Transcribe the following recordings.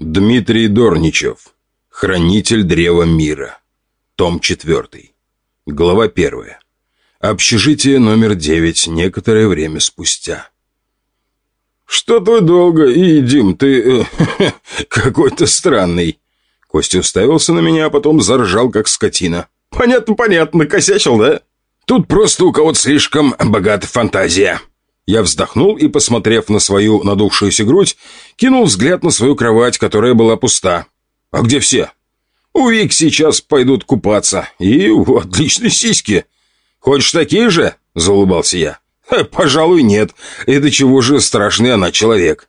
Дмитрий Дорничев. Хранитель Древа Мира. Том 4. Глава 1. Общежитие номер 9 некоторое время спустя. «Что-то вы долго, и, Дим, ты э, какой-то странный». Костя уставился на меня, а потом заржал, как скотина. «Понятно, понятно, косячил, да?» «Тут просто у кого-то слишком богатая фантазия». Я вздохнул и, посмотрев на свою надувшуюся грудь, кинул взгляд на свою кровать, которая была пуста. «А где все?» «У Вик сейчас пойдут купаться. И отличные сиськи». «Хочешь такие же?» – заулыбался я. «Пожалуй, нет. Это чего же страшный она человек».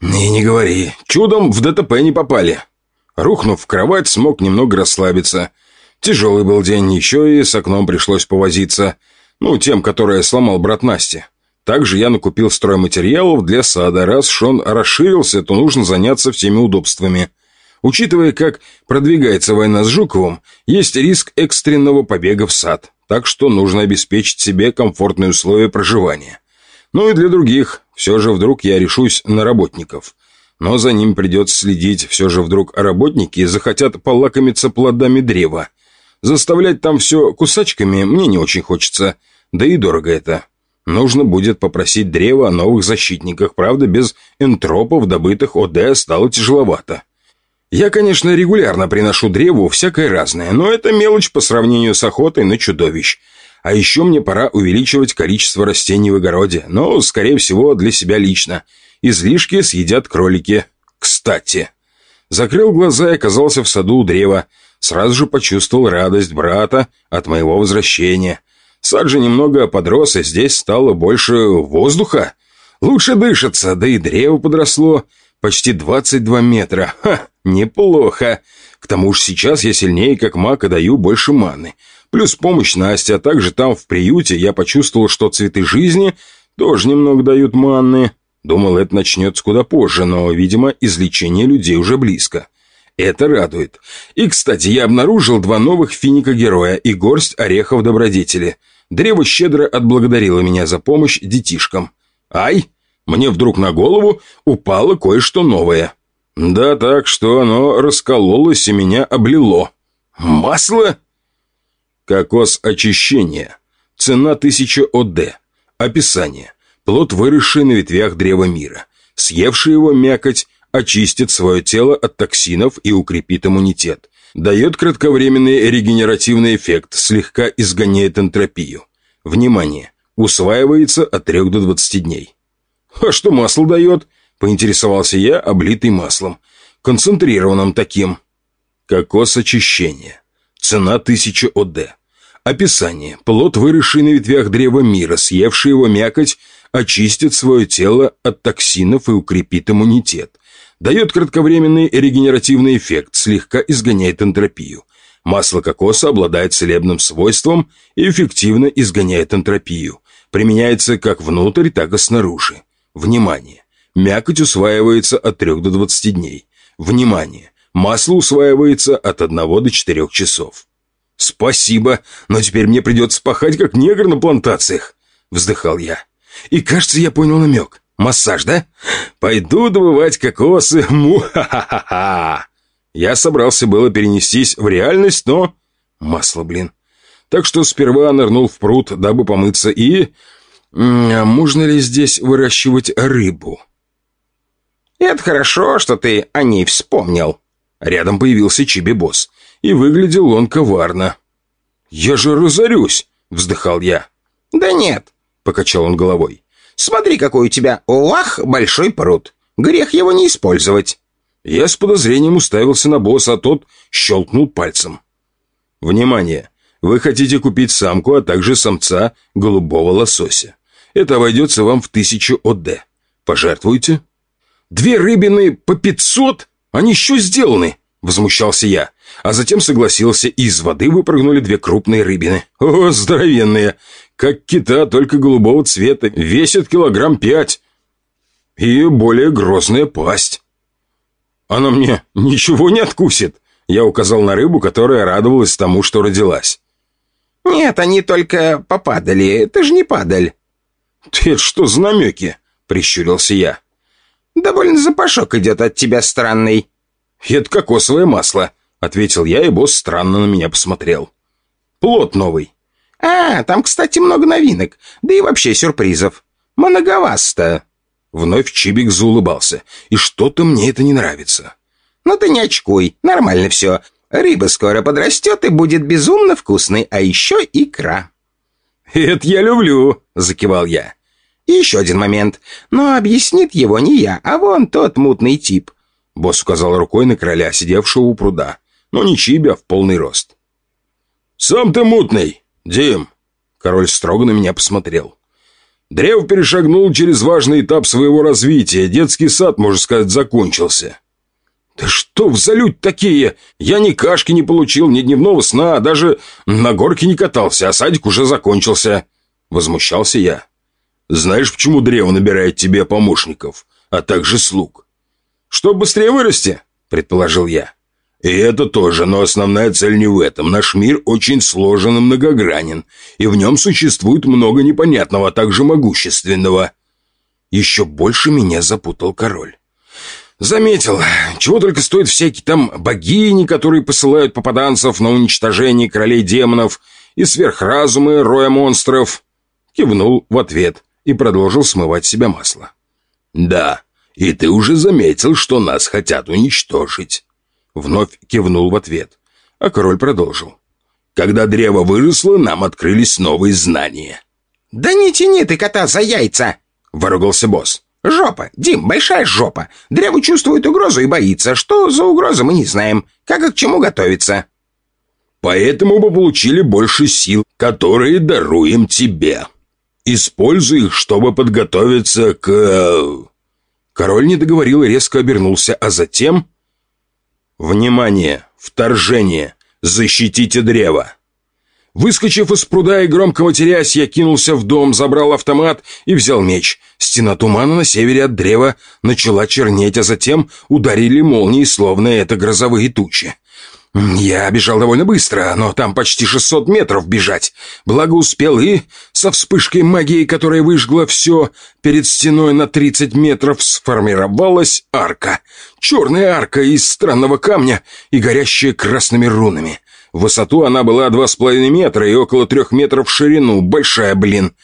«И не говори. Чудом в ДТП не попали». Рухнув в кровать, смог немного расслабиться. Тяжелый был день, еще и с окном пришлось повозиться. Ну, тем, которое сломал брат Насти. Также я накупил стройматериалов для сада. Раз Шон расширился, то нужно заняться всеми удобствами. Учитывая, как продвигается война с Жуковым, есть риск экстренного побега в сад. Так что нужно обеспечить себе комфортные условия проживания. Ну и для других. Все же вдруг я решусь на работников. Но за ним придется следить. Все же вдруг работники захотят полакомиться плодами древа. Заставлять там все кусачками мне не очень хочется. Да и дорого это. Нужно будет попросить древо о новых защитниках, правда, без энтропов, добытых ОД, стало тяжеловато. Я, конечно, регулярно приношу древу всякое разное, но это мелочь по сравнению с охотой на чудовищ. А еще мне пора увеличивать количество растений в огороде, но, скорее всего, для себя лично. Излишки съедят кролики. Кстати. Закрыл глаза и оказался в саду у древа. Сразу же почувствовал радость брата от моего возвращения – Сад же немного подрос, и здесь стало больше воздуха. Лучше дышится, да и древо подросло. Почти 22 метра. Ха, неплохо. К тому же сейчас я сильнее, как маг, и даю больше маны. Плюс помощь Насти, а также там, в приюте, я почувствовал, что цветы жизни тоже немного дают маны. Думал, это начнется куда позже, но, видимо, излечение людей уже близко. Это радует. И, кстати, я обнаружил два новых финика-героя и горсть орехов добродетели – Древо щедро отблагодарило меня за помощь детишкам. Ай! Мне вдруг на голову упало кое-что новое. Да так, что оно раскололось и меня облило. Масло? Кокос очищения. Цена 1000 ОД. Описание. Плод, выросший на ветвях древа мира. Съевший его мякоть очистит свое тело от токсинов и укрепит иммунитет. Дает кратковременный регенеративный эффект, слегка изгоняет энтропию. Внимание! Усваивается от 3 до 20 дней. «А что масло дает?» – поинтересовался я, облитый маслом. Концентрированным таким. Кокос очищения. Цена 1000 ОД. Описание. Плод, выросший на ветвях древа мира, съевший его мякоть, очистит свое тело от токсинов и укрепит иммунитет. Дает кратковременный регенеративный эффект, слегка изгоняет энтропию. Масло кокоса обладает целебным свойством и эффективно изгоняет энтропию. Применяется как внутрь, так и снаружи. Внимание! Мякоть усваивается от 3 до 20 дней. Внимание! Масло усваивается от 1 до 4 часов. «Спасибо, но теперь мне придется пахать, как негр на плантациях», — вздыхал я. «И кажется, я понял намек. Массаж, да? Пойду добывать кокосы. Му-ха-ха-ха-ха. Я собрался было перенестись в реальность, но... Масло, блин. Так что сперва нырнул в пруд, дабы помыться, и... А можно ли здесь выращивать рыбу? «Это хорошо, что ты о ней вспомнил». Рядом появился Чиби-босс, и выглядел он коварно. «Я же разорюсь!» — вздыхал я. «Да нет», — покачал он головой. Смотри, какой у тебя, вах, большой пруд. Грех его не использовать». Я с подозрением уставился на босса, а тот щелкнул пальцем. «Внимание! Вы хотите купить самку, а также самца голубого лосося. Это обойдется вам в тысячу ОД. Пожертвуйте?» «Две рыбины по пятьсот? Они еще сделаны!» Возмущался я, а затем согласился, и из воды выпрыгнули две крупные рыбины. О, здоровенные! Как кита, только голубого цвета, весит килограмм пять. И более грозная пасть. Она мне ничего не откусит. Я указал на рыбу, которая радовалась тому, что родилась. «Нет, они только попадали. Ты же не падаль». «Ты что за намеки?» — прищурился я. «Довольно запашок идет от тебя странный». «Это кокосовое масло», — ответил я, и босс странно на меня посмотрел. «Плод новый». «А, там, кстати, много новинок, да и вообще сюрпризов. Многовато». Вновь Чибик заулыбался, и что-то мне это не нравится. «Ну ты не очкуй, нормально все. Рыба скоро подрастет и будет безумно вкусной, а еще икра». «Это я люблю», — закивал я. И еще один момент. Но объяснит его не я, а вон тот мутный тип. Босс указал рукой на короля, сидевшего у пруда. Но не Чиби, а в полный рост. «Сам ты мутный, Дим!» Король строго на меня посмотрел. Древ перешагнул через важный этап своего развития. Детский сад, можно сказать, закончился. «Да что в залють такие? Я ни кашки не получил, ни дневного сна, а даже на горке не катался, а садик уже закончился». Возмущался я. «Знаешь, почему древо набирает тебе помощников, а также слуг?» «Чтоб быстрее вырасти», — предположил я. «И это тоже, но основная цель не в этом. Наш мир очень сложен и многогранен, и в нем существует много непонятного, а также могущественного». Еще больше меня запутал король. Заметил, чего только стоят всякие там богини, которые посылают попаданцев на уничтожение королей демонов и сверхразумы роя монстров. Кивнул в ответ и продолжил смывать себя масло. «Да, и ты уже заметил, что нас хотят уничтожить». Вновь кивнул в ответ, а король продолжил. «Когда древо выросло, нам открылись новые знания». «Да не тяни ты кота за яйца!» — выругался босс. «Жопа! Дим, большая жопа! Древо чувствует угрозу и боится. Что за угроза, мы не знаем. Как и к чему готовиться?» «Поэтому мы получили больше сил, которые даруем тебе. Используй их, чтобы подготовиться к...» э, Король не договорил и резко обернулся, а затем... «Внимание! Вторжение! Защитите древо!» Выскочив из пруда и громко матерясь, я кинулся в дом, забрал автомат и взял меч. Стена тумана на севере от древа начала чернеть, а затем ударили молнии, словно это грозовые тучи. Я бежал довольно быстро, но там почти 600 метров бежать. Благо успел и со вспышкой магии, которая выжгла все, перед стеной на 30 метров сформировалась арка. Черная арка из странного камня и горящая красными рунами. В высоту она была два с половиной метра и около трех метров в ширину. Большая, блин.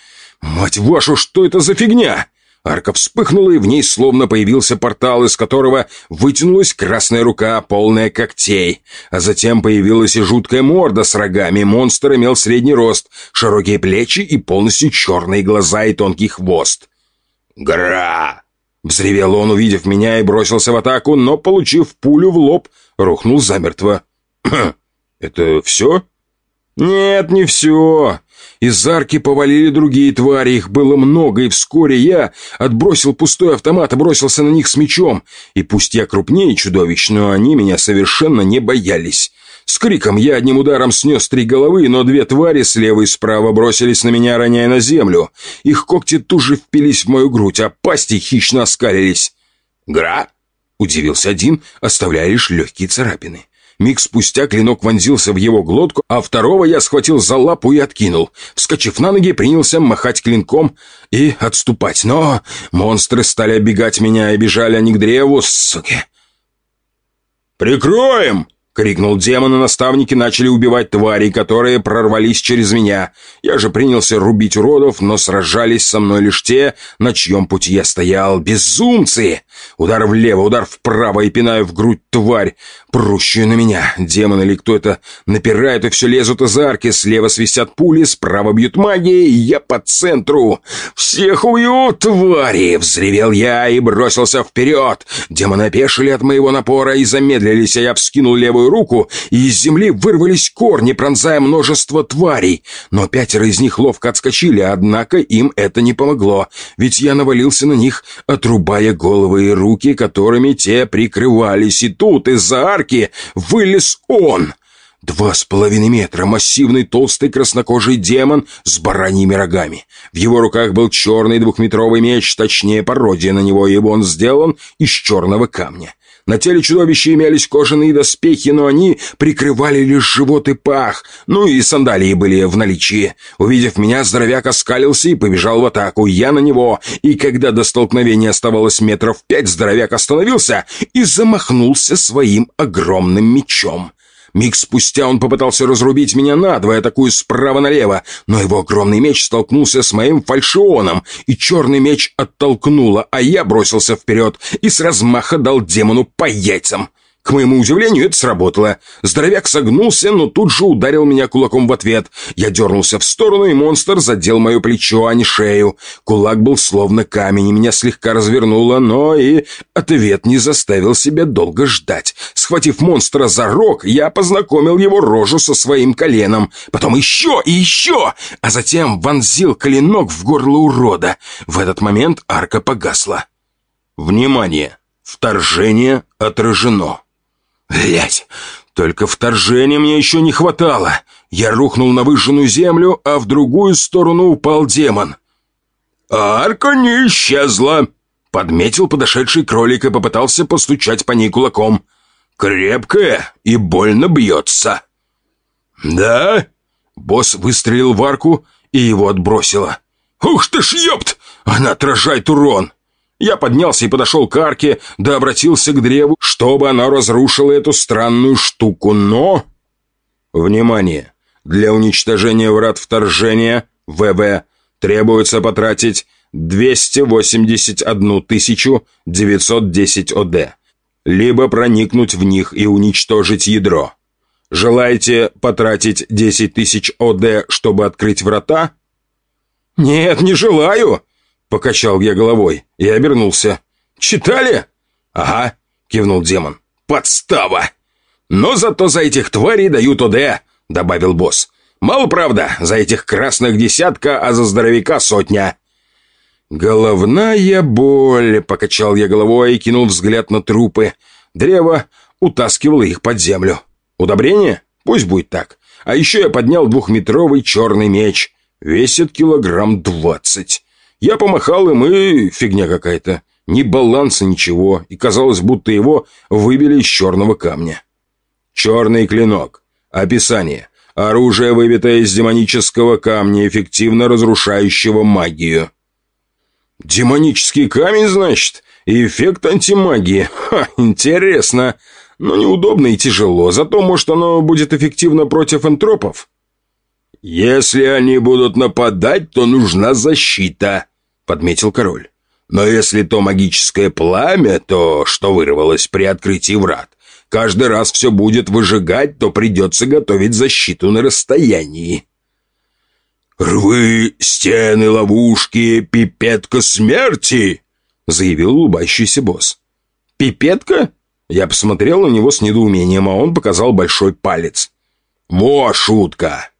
Мать вашу, что это за фигня? Арка вспыхнула, и в ней словно появился портал, из которого вытянулась красная рука, полная когтей. А затем появилась и жуткая морда с рогами. Монстр имел средний рост, широкие плечи и полностью черные глаза и тонкий хвост. «Гра!» Взревел он, увидев меня, и бросился в атаку, но, получив пулю в лоб, рухнул замертво. «Это все?» «Нет, не все. Из арки повалили другие твари, их было много, и вскоре я отбросил пустой автомат и бросился на них с мечом. И пусть я крупнее чудовищ, но они меня совершенно не боялись. С криком я одним ударом снес три головы, но две твари слева и справа бросились на меня, роняя на землю. Их когти тут же впились в мою грудь, а пасти хищно оскалились. «Гра?» — удивился один, оставляя лишь легкие царапины. Миг спустя клинок вонзился в его глотку, а второго я схватил за лапу и откинул. Вскочив на ноги, принялся махать клинком и отступать. Но монстры стали оббегать меня и бежали они к древу, суки. «Прикроем!» Крикнул демон, и наставники начали убивать тварей, которые прорвались через меня. Я же принялся рубить уродов, но сражались со мной лишь те, на чьем пути я стоял. Безумцы! Удар влево, удар вправо и пинаю в грудь тварь, прущую на меня. Демон или кто это напирает и все лезут из арки. Слева свистят пули, справа бьют магии, и я по центру. «Всех убью, твари!» — взревел я и бросился вперед. Демоны опешили от моего напора и замедлились, а я вскинул левую руку, и из земли вырвались корни, пронзая множество тварей. Но пятеро из них ловко отскочили, однако им это не помогло, ведь я навалился на них, отрубая головы и руки, которыми те прикрывались, и тут из-за арки вылез он — Два с половиной метра, массивный толстый краснокожий демон с бараньими рогами. В его руках был черный двухметровый меч, точнее пародия на него, ибо он сделан из черного камня. На теле чудовища имелись кожаные доспехи, но они прикрывали лишь живот и пах. Ну и сандалии были в наличии. Увидев меня, здоровяк оскалился и побежал в атаку. Я на него. И когда до столкновения оставалось метров пять, здоровяк остановился и замахнулся своим огромным мечом. Миг спустя он попытался разрубить меня надвое, атакуя справа налево, но его огромный меч столкнулся с моим фальшионом, и черный меч оттолкнуло, а я бросился вперед и с размаха дал демону по яйцам. К моему удивлению, это сработало. Здоровяк согнулся, но тут же ударил меня кулаком в ответ. Я дернулся в сторону, и монстр задел мое плечо, а не шею. Кулак был словно камень, и меня слегка развернуло, но и ответ не заставил себя долго ждать. Схватив монстра за рог, я познакомил его рожу со своим коленом. Потом еще и еще, а затем вонзил клинок в горло урода. В этот момент арка погасла. Внимание! Вторжение отражено. Блять, только вторжения мне еще не хватало. Я рухнул на выжженную землю, а в другую сторону упал демон. арка не исчезла. Подметил подошедший кролик и попытался постучать по ней кулаком. Крепкая и больно бьется. «Да?» Босс выстрелил в арку, и его отбросило. «Ух ты ж, ёпт! Она отражает урон!» Я поднялся и подошел к арке, да обратился к древу, чтобы оно разрушило эту странную штуку, но... Внимание! Для уничтожения врат вторжения, ВВ, требуется потратить 281 910 ОД, либо проникнуть в них и уничтожить ядро. Желаете потратить 10 тысяч ОД, чтобы открыть врата? «Нет, не желаю!» Покачал я головой и обернулся. «Читали?» «Ага», — кивнул демон. «Подстава!» «Но зато за этих тварей дают ОД», — добавил босс. «Мало, правда, за этих красных десятка, а за здоровяка сотня». «Головная боль», — покачал я головой и кинул взгляд на трупы. Древо утаскивало их под землю. «Удобрение? Пусть будет так. А еще я поднял двухметровый черный меч. Весит килограмм двадцать. Я помахал им, и фигня какая-то. Ни баланса, ничего. И казалось, будто его выбили из черного камня. Черный клинок. Описание. Оружие, выбитое из демонического камня, эффективно разрушающего магию. Демонический камень, значит? И эффект антимагии. Ха, интересно. Но неудобно и тяжело. Зато, может, оно будет эффективно против энтропов? «Если они будут нападать, то нужна защита», — подметил король. «Но если то магическое пламя, то что вырвалось при открытии врат, каждый раз все будет выжигать, то придется готовить защиту на расстоянии». «Рвы, стены, ловушки, пипетка смерти!» — заявил улыбающийся босс. «Пипетка?» Я посмотрел на него с недоумением, а он показал большой палец. «Во, шутка!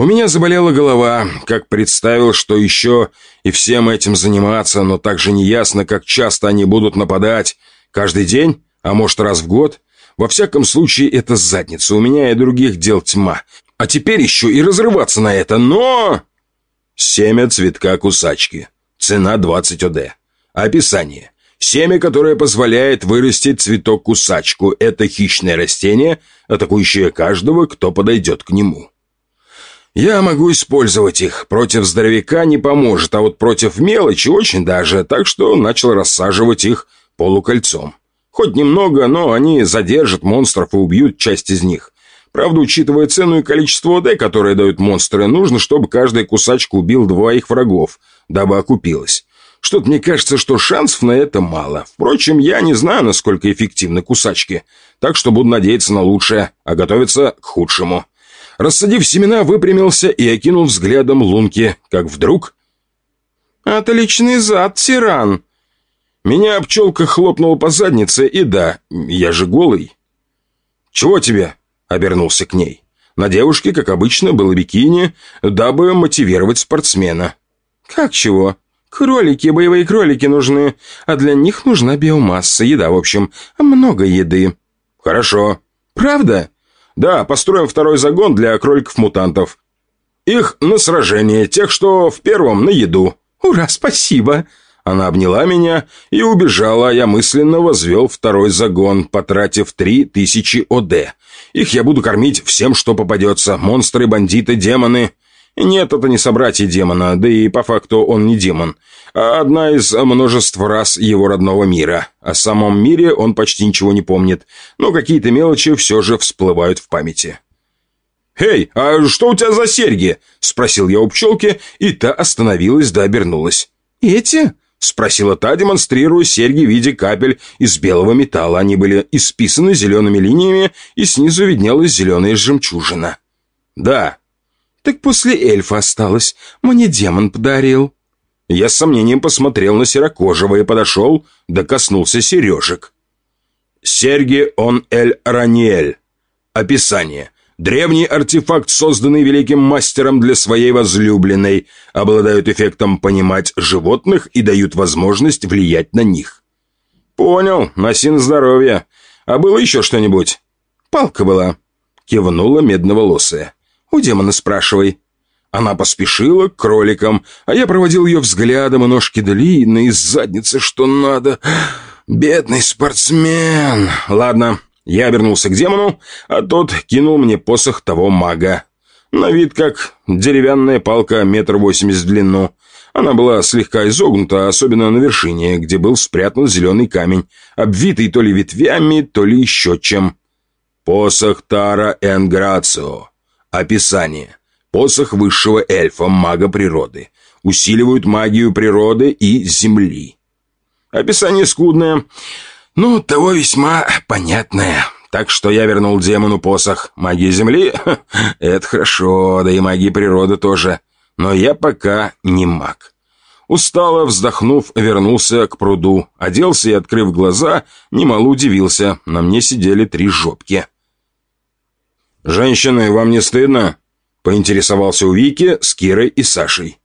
У меня заболела голова, как представил, что еще и всем этим заниматься, но также неясно, как часто они будут нападать. Каждый день, а может раз в год. Во всяком случае, это задница. У меня и других дел тьма. А теперь еще и разрываться на это, но... Семя цветка кусачки. Цена 20 ОД. Описание. Семя, которое позволяет вырастить цветок-кусачку. Это хищное растение, атакующее каждого, кто подойдет к нему. Я могу использовать их. Против здоровяка не поможет, а вот против мелочи очень даже, так что начал рассаживать их полукольцом. Хоть немного, но они задержат монстров и убьют часть из них. Правда, учитывая цену и количество ОД, которые дают монстры, нужно, чтобы каждая кусачка убил двоих врагов, дабы окупилась. Что-то мне кажется, что шансов на это мало. Впрочем, я не знаю, насколько эффективны кусачки, так что буду надеяться на лучшее, а готовиться к худшему. Рассадив семена, выпрямился и окинул взглядом лунки, как вдруг... «Отличный зад, тиран!» Меня пчелка хлопнула по заднице, и да, я же голый. «Чего тебе?» — обернулся к ней. На девушке, как обычно, было бикини, дабы мотивировать спортсмена. «Как чего? Кролики, боевые кролики нужны, а для них нужна биомасса, еда, в общем, много еды». «Хорошо». «Правда?» Да, построим второй загон для кроликов-мутантов. Их на сражение, тех, что в первом на еду. Ура, спасибо!» Она обняла меня и убежала, а я мысленно возвел второй загон, потратив три тысячи ОД. Их я буду кормить всем, что попадется. Монстры, бандиты, демоны. Нет, это не собратья демона, да и по факту он не демон. А одна из множества рас его родного мира. О самом мире он почти ничего не помнит, но какие-то мелочи все же всплывают в памяти. «Эй, а что у тебя за серьги?» — спросил я у пчелки, и та остановилась да обернулась. «Эти?» — спросила та, демонстрируя серьги в виде капель из белого металла. Они были исписаны зелеными линиями, и снизу виднелась зеленая жемчужина. «Да». «Так после эльфа осталось. Мне демон подарил». Я с сомнением посмотрел на серокожего и подошел, да коснулся сережек. «Серьги он эль Раниэль». Описание. Древний артефакт, созданный великим мастером для своей возлюбленной, обладают эффектом понимать животных и дают возможность влиять на них. «Понял, носи на здоровье. А было еще что-нибудь?» «Палка была», — кивнула медноволосая. «У демона спрашивай». Она поспешила к кроликам, а я проводил ее взглядом, и ножки длинные, из задницы что надо. «Бедный спортсмен!» «Ладно, я обернулся к демону, а тот кинул мне посох того мага. На вид как деревянная палка метр восемьдесят в длину. Она была слегка изогнута, особенно на вершине, где был спрятан зеленый камень, обвитый то ли ветвями, то ли еще чем. Посох Тара Энграцио. Описание. Посох высшего эльфа, мага природы. Усиливают магию природы и земли. Описание скудное. «Ну, того весьма понятное. Так что я вернул демону посох. Магии земли? Это хорошо, да и магии природы тоже. Но я пока не маг». Устало вздохнув, вернулся к пруду. Оделся и, открыв глаза, немало удивился. На мне сидели три жопки. «Женщины, вам не стыдно?» Поинтересовался у Вики с Кирой и Сашей.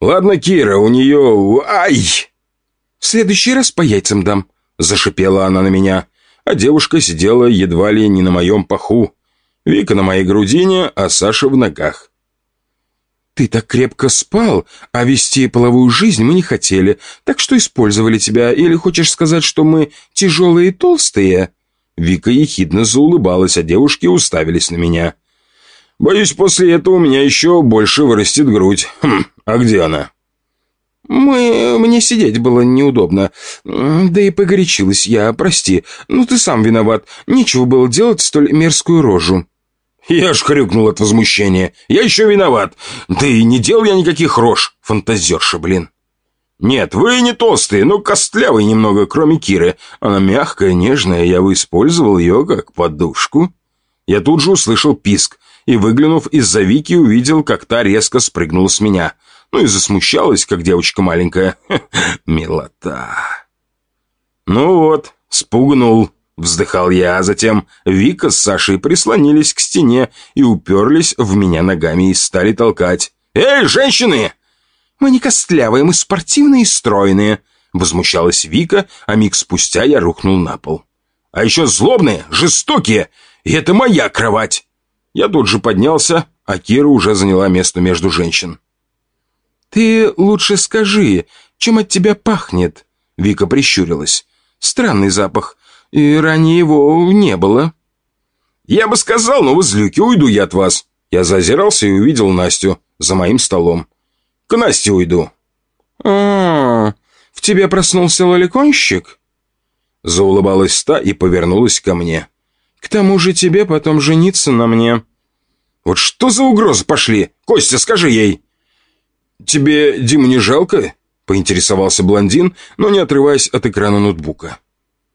«Ладно, Кира, у нее... Ай!» «В следующий раз по яйцам дам», Зашипела она на меня, а девушка сидела едва ли не на моем паху. Вика на моей грудине, а Саша в ногах. «Ты так крепко спал, а вести половую жизнь мы не хотели, так что использовали тебя. Или хочешь сказать, что мы тяжелые и толстые?» Вика ехидно заулыбалась, а девушки уставились на меня. «Боюсь, после этого у меня еще больше вырастет грудь. Хм, а где она?» «Мы... мне сидеть было неудобно. Да и погорячилась я, прости. Ну, ты сам виноват. Нечего было делать столь мерзкую рожу». Я ж хрюкнул от возмущения. «Я еще виноват. Да и не делал я никаких рож, фантазерша, блин». «Нет, вы не толстые, но костлявые немного, кроме Киры. Она мягкая, нежная, я бы использовал ее как подушку». Я тут же услышал писк и, выглянув из-за Вики, увидел, как та резко спрыгнула с меня – ну и засмущалась, как девочка маленькая. Милота. Ну вот, спугнул, вздыхал я, а затем Вика с Сашей прислонились к стене и уперлись в меня ногами и стали толкать. «Эй, женщины!» «Мы не костлявые, мы спортивные и стройные», возмущалась Вика, а миг спустя я рухнул на пол. «А еще злобные, жестокие, и это моя кровать!» Я тут же поднялся, а Кира уже заняла место между женщин. «Ты лучше скажи, чем от тебя пахнет?» Вика прищурилась. «Странный запах, и ранее его не было». «Я бы сказал, но вы злюки, уйду я от вас». Я зазирался и увидел Настю за моим столом. «К Насте уйду». «А, -а, -а в тебе проснулся лоликонщик?» Заулыбалась та и повернулась ко мне. «К тому же тебе потом жениться на мне». «Вот что за угрозы пошли? Костя, скажи ей!» «Тебе Диму не жалко?» — поинтересовался блондин, но не отрываясь от экрана ноутбука.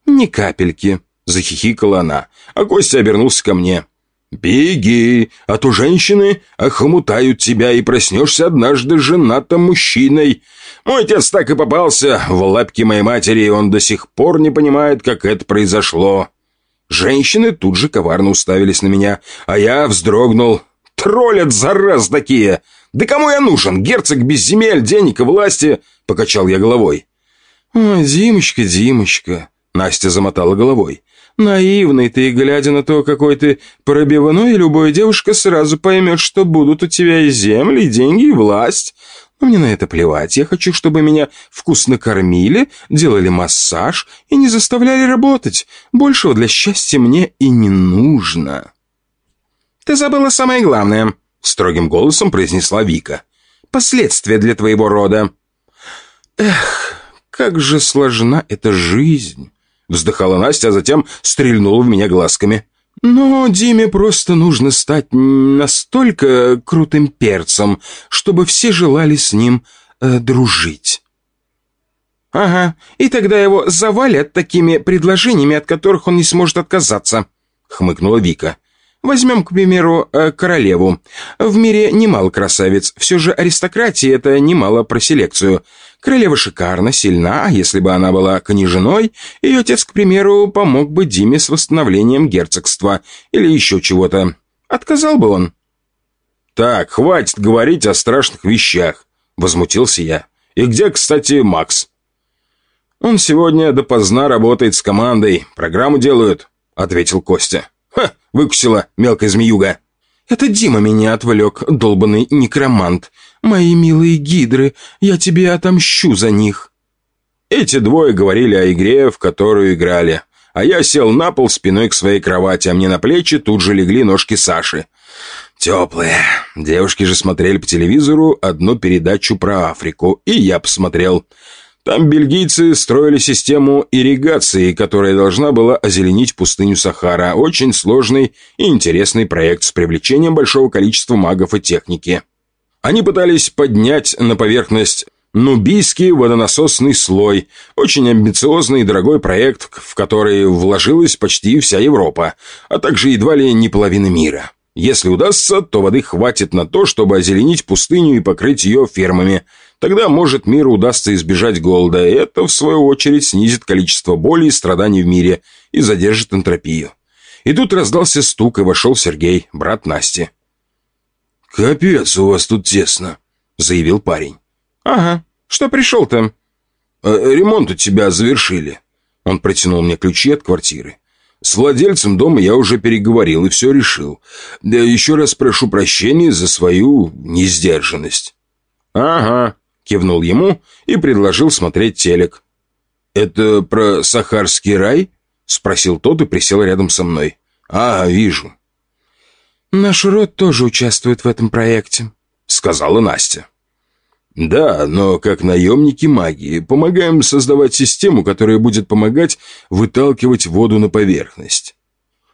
«Ни капельки», — захихикала она, а Костя обернулся ко мне. «Беги, а то женщины охомутают тебя и проснешься однажды женатым мужчиной. Мой отец так и попался в лапки моей матери, и он до сих пор не понимает, как это произошло». Женщины тут же коварно уставились на меня, а я вздрогнул. «Троллят, зараз такие! «Да кому я нужен? Герцог без земель, денег и власти!» — покачал я головой. «Ой, Димочка, Димочка!» — Настя замотала головой. «Наивный ты, глядя на то, какой ты пробивной, любая девушка сразу поймет, что будут у тебя и земли, и деньги, и власть. Мне на это плевать. Я хочу, чтобы меня вкусно кормили, делали массаж и не заставляли работать. Большего для счастья мне и не нужно. «Ты забыла самое главное», — строгим голосом произнесла Вика. «Последствия для твоего рода». «Эх, как же сложна эта жизнь», — вздыхала Настя, а затем стрельнула в меня глазками. «Но Диме просто нужно стать настолько крутым перцем, чтобы все желали с ним э, дружить». «Ага, и тогда его завалят такими предложениями, от которых он не сможет отказаться», — хмыкнула Вика. Возьмем, к примеру, э, королеву. В мире немало красавиц, все же аристократия — это немало про селекцию. Королева шикарна, сильна, а если бы она была княженой, ее отец, к примеру, помог бы Диме с восстановлением герцогства или еще чего-то. Отказал бы он. «Так, хватит говорить о страшных вещах», — возмутился я. «И где, кстати, Макс?» «Он сегодня допоздна работает с командой, программу делают», — ответил Костя. «Ха, выкусила, мелкая змеюга!» «Это Дима меня отвлек, долбанный некромант. Мои милые гидры, я тебе отомщу за них». Эти двое говорили о игре, в которую играли. А я сел на пол спиной к своей кровати, а мне на плечи тут же легли ножки Саши. Теплые. Девушки же смотрели по телевизору одну передачу про Африку, и я посмотрел. Там бельгийцы строили систему ирригации, которая должна была озеленить пустыню Сахара. Очень сложный и интересный проект с привлечением большого количества магов и техники. Они пытались поднять на поверхность Нубийский водонасосный слой. Очень амбициозный и дорогой проект, в который вложилась почти вся Европа, а также едва ли не половина мира. Если удастся, то воды хватит на то, чтобы озеленить пустыню и покрыть ее фермами – Тогда, может, миру удастся избежать голода, и это, в свою очередь, снизит количество боли и страданий в мире и задержит энтропию. И тут раздался стук, и вошел Сергей, брат Насти. «Капец, у вас тут тесно», — заявил парень. «Ага, что пришел-то?» «Э, «Ремонт у тебя завершили». Он протянул мне ключи от квартиры. «С владельцем дома я уже переговорил и все решил. Да еще раз прошу прощения за свою несдержанность». «Ага», Кивнул ему и предложил смотреть телек. «Это про Сахарский рай?» Спросил тот и присел рядом со мной. «А, вижу». «Наш род тоже участвует в этом проекте», — сказала Настя. «Да, но как наемники магии помогаем создавать систему, которая будет помогать выталкивать воду на поверхность».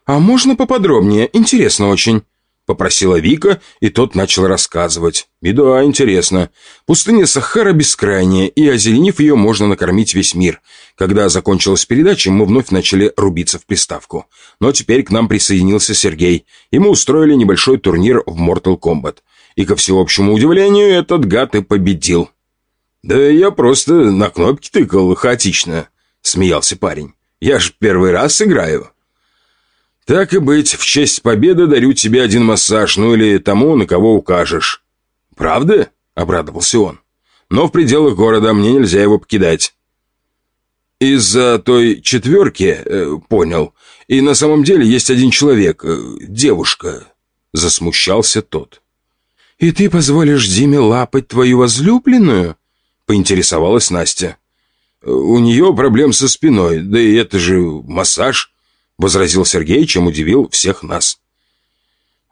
«А можно поподробнее? Интересно очень», Попросила Вика, и тот начал рассказывать. И да, интересно. Пустыня Сахара бескрайняя, и озеленив ее, можно накормить весь мир. Когда закончилась передача, мы вновь начали рубиться в приставку. Но теперь к нам присоединился Сергей, и мы устроили небольшой турнир в Mortal Kombat. И, ко всеобщему удивлению, этот гад и победил. «Да я просто на кнопки тыкал хаотично», — смеялся парень. «Я ж первый раз играю». «Так и быть, в честь победы дарю тебе один массаж, ну или тому, на кого укажешь». «Правда?» — обрадовался он. «Но в пределах города мне нельзя его покидать». «Из-за той четверки, э, понял. И на самом деле есть один человек, э, девушка», — засмущался тот. «И ты позволишь Диме лапать твою возлюбленную?» — поинтересовалась Настя. «У нее проблем со спиной, да и это же массаж». — возразил Сергей, чем удивил всех нас.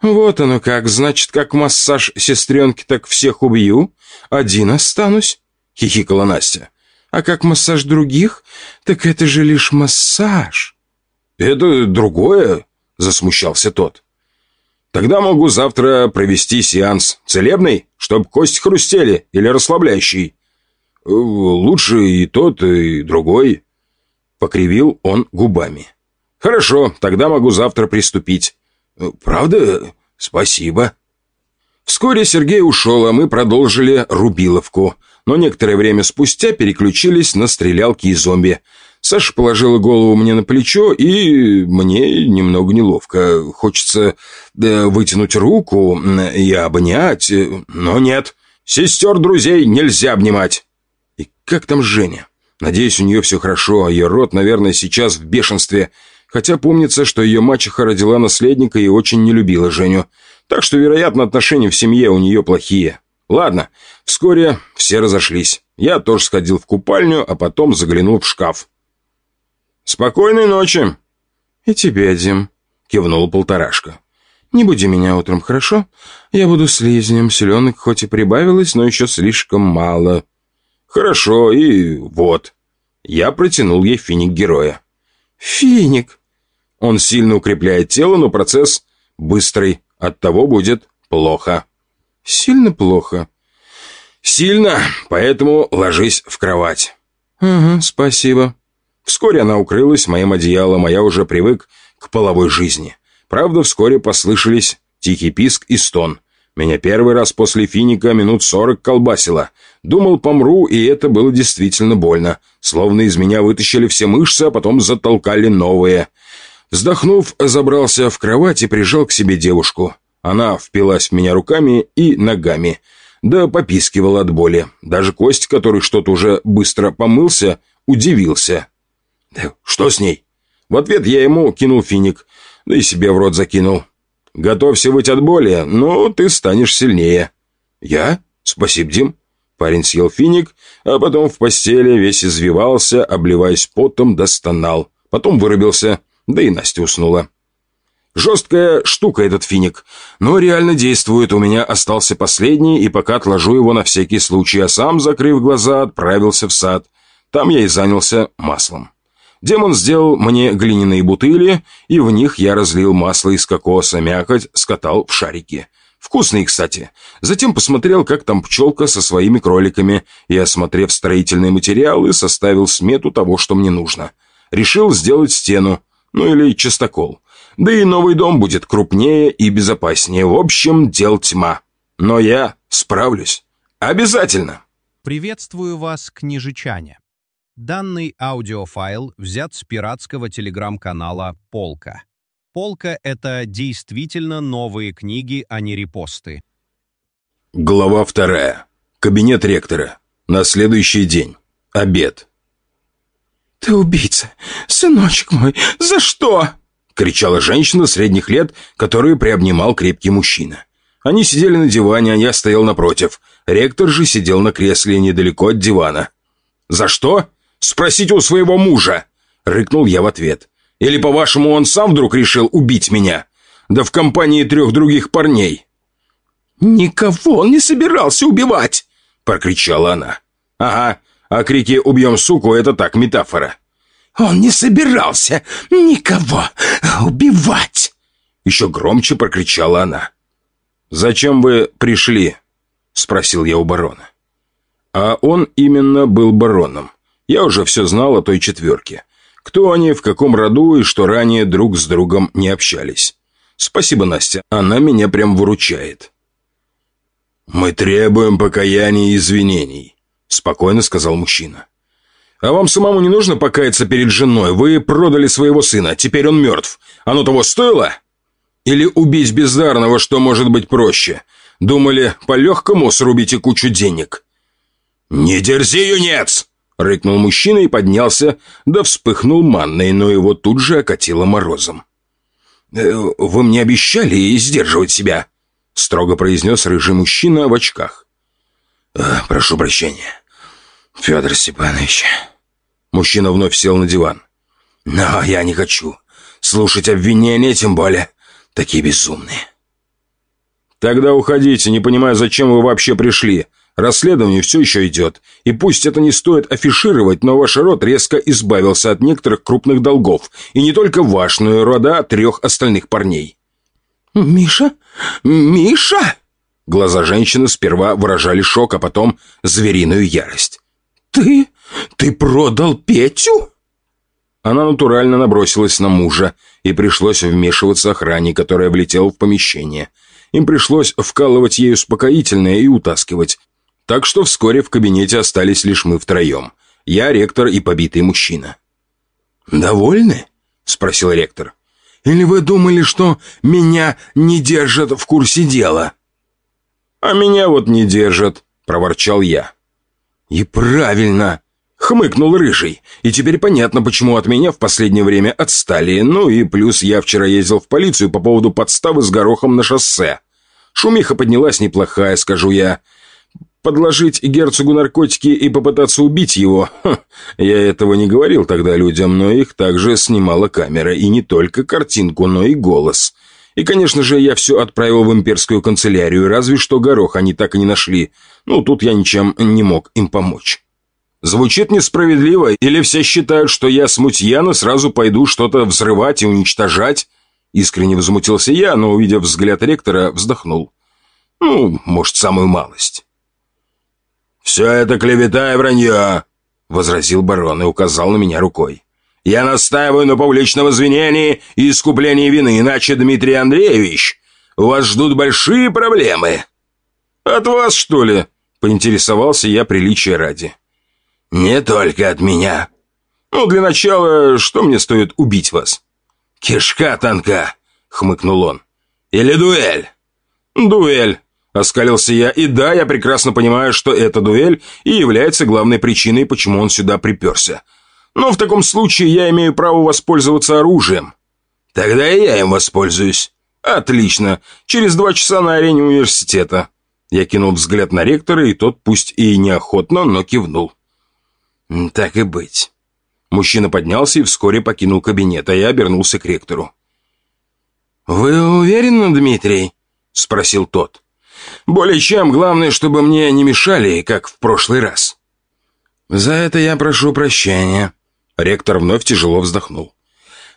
«Вот оно как, значит, как массаж сестренки, так всех убью, один останусь», — хихикала Настя. «А как массаж других, так это же лишь массаж». «Это другое?» — засмущался тот. «Тогда могу завтра провести сеанс. Целебный, чтоб кости хрустели, или расслабляющий?» «Лучше и тот, и другой», — покривил он губами. «Хорошо, тогда могу завтра приступить». «Э, «Правда? Спасибо». Вскоре Сергей ушел, а мы продолжили рубиловку. Но некоторое время спустя переключились на стрелялки и зомби. Саша положила голову мне на плечо, и мне немного неловко. Хочется да, вытянуть руку и обнять, но нет. Сестер друзей нельзя обнимать. И как там Женя? Надеюсь, у нее все хорошо, а ее рот, наверное, сейчас в бешенстве – Хотя помнится, что ее мачеха родила наследника и очень не любила Женю. Так что, вероятно, отношения в семье у нее плохие. Ладно, вскоре все разошлись. Я тоже сходил в купальню, а потом заглянул в шкаф. «Спокойной ночи!» «И тебе, Дим», — кивнул полторашка. «Не буди меня утром, хорошо? Я буду слизнем, селенок хоть и прибавилось, но еще слишком мало». «Хорошо, и вот». Я протянул ей финик героя. «Финик!» Он сильно укрепляет тело, но процесс быстрый. Оттого будет плохо. «Сильно плохо?» «Сильно, поэтому ложись в кровать». «Угу, спасибо». Вскоре она укрылась моим одеялом, а я уже привык к половой жизни. Правда, вскоре послышались тихий писк и стон. Меня первый раз после финика минут сорок колбасило. Думал, помру, и это было действительно больно. Словно из меня вытащили все мышцы, а потом затолкали новые. Вздохнув, забрался в кровать и прижал к себе девушку. Она впилась в меня руками и ногами. Да попискивала от боли. Даже Кость, который что-то уже быстро помылся, удивился. «Да что с ней?» В ответ я ему кинул финик, да и себе в рот закинул. Готовься быть от боли, но ты станешь сильнее». «Я? Спасибо, Дим». Парень съел финик, а потом в постели весь извивался, обливаясь потом, достонал. Потом вырубился, да и Настя уснула. Жесткая штука этот финик, но реально действует. У меня остался последний, и пока отложу его на всякий случай, а сам, закрыв глаза, отправился в сад. Там я и занялся маслом. Демон сделал мне глиняные бутыли, и в них я разлил масло из кокоса, мякоть скатал в шарики. Вкусные, кстати. Затем посмотрел, как там пчелка со своими кроликами, и, осмотрев строительные материалы, составил смету того, что мне нужно. Решил сделать стену, ну или частокол. Да и новый дом будет крупнее и безопаснее. В общем, дел тьма. Но я справлюсь. Обязательно. Приветствую вас, княжичане. Данный аудиофайл взят с пиратского телеграм-канала «Полка». «Полка» — это действительно новые книги, а не репосты. Глава вторая. Кабинет ректора. На следующий день. Обед. «Ты убийца! Сыночек мой! За что?» — кричала женщина средних лет, которую приобнимал крепкий мужчина. Они сидели на диване, а я стоял напротив. Ректор же сидел на кресле недалеко от дивана. «За что?» Спросите у своего мужа!» — рыкнул я в ответ. «Или, по-вашему, он сам вдруг решил убить меня? Да в компании трех других парней!» «Никого он не собирался убивать!» — прокричала она. «Ага, а крики «убьем суку» — это так, метафора». «Он не собирался никого убивать!» Еще громче прокричала она. «Зачем вы пришли?» — спросил я у барона. А он именно был бароном. Я уже все знал о той четверке. Кто они, в каком роду и что ранее друг с другом не общались. Спасибо, Настя, она меня прям выручает. «Мы требуем покаяния и извинений», — спокойно сказал мужчина. «А вам самому не нужно покаяться перед женой? Вы продали своего сына, теперь он мертв. Оно того стоило? Или убить бездарного, что может быть проще? Думали, по-легкому срубите кучу денег?» «Не дерзи, юнец!» — рыкнул мужчина и поднялся, да вспыхнул манной, но его тут же окатило морозом. «Э, «Вы мне обещали сдерживать себя», — строго произнес рыжий мужчина в очках. «Э, «Прошу прощения, Федор Степанович». Мужчина вновь сел на диван. «Но я не хочу слушать обвинения, тем более такие безумные». «Тогда уходите, не понимаю, зачем вы вообще пришли», Расследование все еще идет, и пусть это не стоит афишировать, но ваш род резко избавился от некоторых крупных долгов, и не только ваш, но и рода трех остальных парней». «Миша? Миша?» Глаза женщины сперва выражали шок, а потом звериную ярость. «Ты? Ты продал Петю?» Она натурально набросилась на мужа, и пришлось вмешиваться охране, которая влетела в помещение. Им пришлось вкалывать ей успокоительное и утаскивать, так что вскоре в кабинете остались лишь мы втроем. Я, ректор и побитый мужчина. «Довольны?» — спросил ректор. «Или вы думали, что меня не держат в курсе дела?» «А меня вот не держат», — проворчал я. «И правильно!» — хмыкнул Рыжий. «И теперь понятно, почему от меня в последнее время отстали. Ну и плюс я вчера ездил в полицию по поводу подставы с горохом на шоссе. Шумиха поднялась неплохая, скажу я. подложить герцогу наркотики и попытаться убить его? Ха, я этого не говорил тогда людям, но их также снимала камера, и не только картинку, но и голос. И, конечно же, я все отправил в имперскую канцелярию, разве что горох они так и не нашли. Ну, тут я ничем не мог им помочь. Звучит несправедливо, или все считают, что я смутьян и сразу пойду что-то взрывать и уничтожать? Искренне возмутился я, но, увидев взгляд ректора, вздохнул. Ну, может, самую малость. «Все это клевета и вранье», — возразил барон и указал на меня рукой. «Я настаиваю на публичном извинении и искуплении вины, иначе, Дмитрий Андреевич, вас ждут большие проблемы». «От вас, что ли?» — поинтересовался я приличия ради. «Не только от меня». «Ну, для начала, что мне стоит убить вас?» «Кишка тонка», — хмыкнул он. «Или дуэль?» «Дуэль», — оскалился я. «И да, я прекрасно понимаю, что эта дуэль и является главной причиной, почему он сюда приперся. Но в таком случае я имею право воспользоваться оружием». «Тогда и я им воспользуюсь». «Отлично. Через два часа на арене университета». Я кинул взгляд на ректора, и тот, пусть и неохотно, но кивнул. «Так и быть». Мужчина поднялся и вскоре покинул кабинет, а я обернулся к ректору. «Вы уверены, Дмитрий?» — спросил тот. «Более чем. Главное, чтобы мне не мешали, как в прошлый раз». «За это я прошу прощения». Ректор вновь тяжело вздохнул.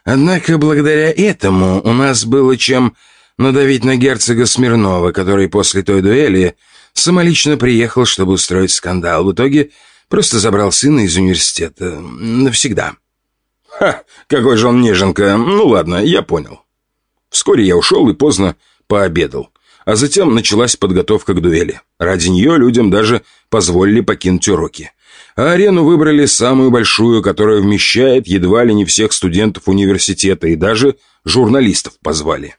«Однако благодаря этому у нас было чем надавить на герцога Смирнова, который после той дуэли самолично приехал, чтобы устроить скандал. В итоге Просто забрал сына из университета. Навсегда. Ха, какой же он неженка. Ну ладно, я понял. Вскоре я ушел и поздно пообедал. А затем началась подготовка к дуэли. Ради нее людям даже позволили покинуть уроки. А арену выбрали самую большую, которая вмещает едва ли не всех студентов университета и даже журналистов позвали.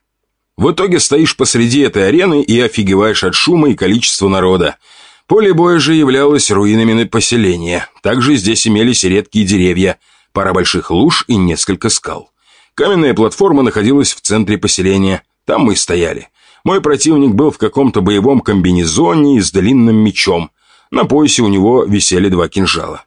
В итоге стоишь посреди этой арены и офигеваешь от шума и количества народа. Поле боя же являлось руинами поселения. Также здесь имелись редкие деревья, пара больших луж и несколько скал. Каменная платформа находилась в центре поселения. Там мы и стояли. Мой противник был в каком-то боевом комбинезоне и с длинным мечом. На поясе у него висели два кинжала.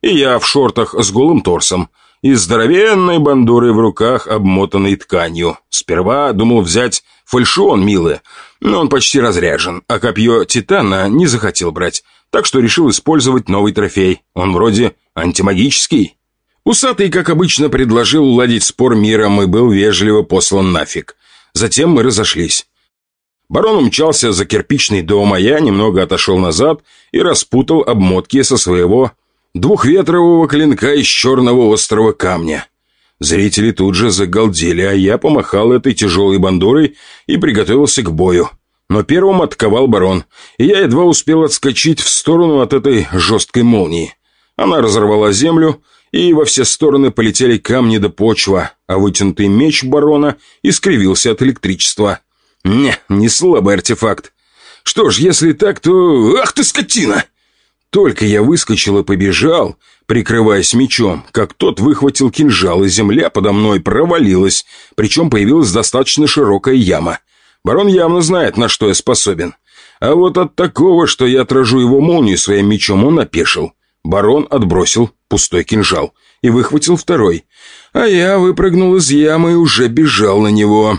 И я в шортах с голым торсом и здоровенной бандурой в руках, обмотанной тканью. Сперва думал взять фальшион милый, но он почти разряжен, а копье Титана не захотел брать, так что решил использовать новый трофей. Он вроде антимагический. Усатый, как обычно, предложил уладить спор миром и был вежливо послан нафиг. Затем мы разошлись. Барон умчался за кирпичный дом, а я немного отошел назад и распутал обмотки со своего двухветрового клинка из черного острого камня. Зрители тут же загалдели, а я помахал этой тяжелой бандурой и приготовился к бою. Но первым атаковал барон, и я едва успел отскочить в сторону от этой жесткой молнии. Она разорвала землю, и во все стороны полетели камни до почва, а вытянутый меч барона искривился от электричества. Не, не слабый артефакт. Что ж, если так, то... Ах ты, скотина! Только я выскочил и побежал, прикрываясь мечом, как тот выхватил кинжал, и земля подо мной провалилась, причем появилась достаточно широкая яма. Барон явно знает, на что я способен. А вот от такого, что я отражу его молнию своим мечом, он опешил. Барон отбросил пустой кинжал и выхватил второй. А я выпрыгнул из ямы и уже бежал на него.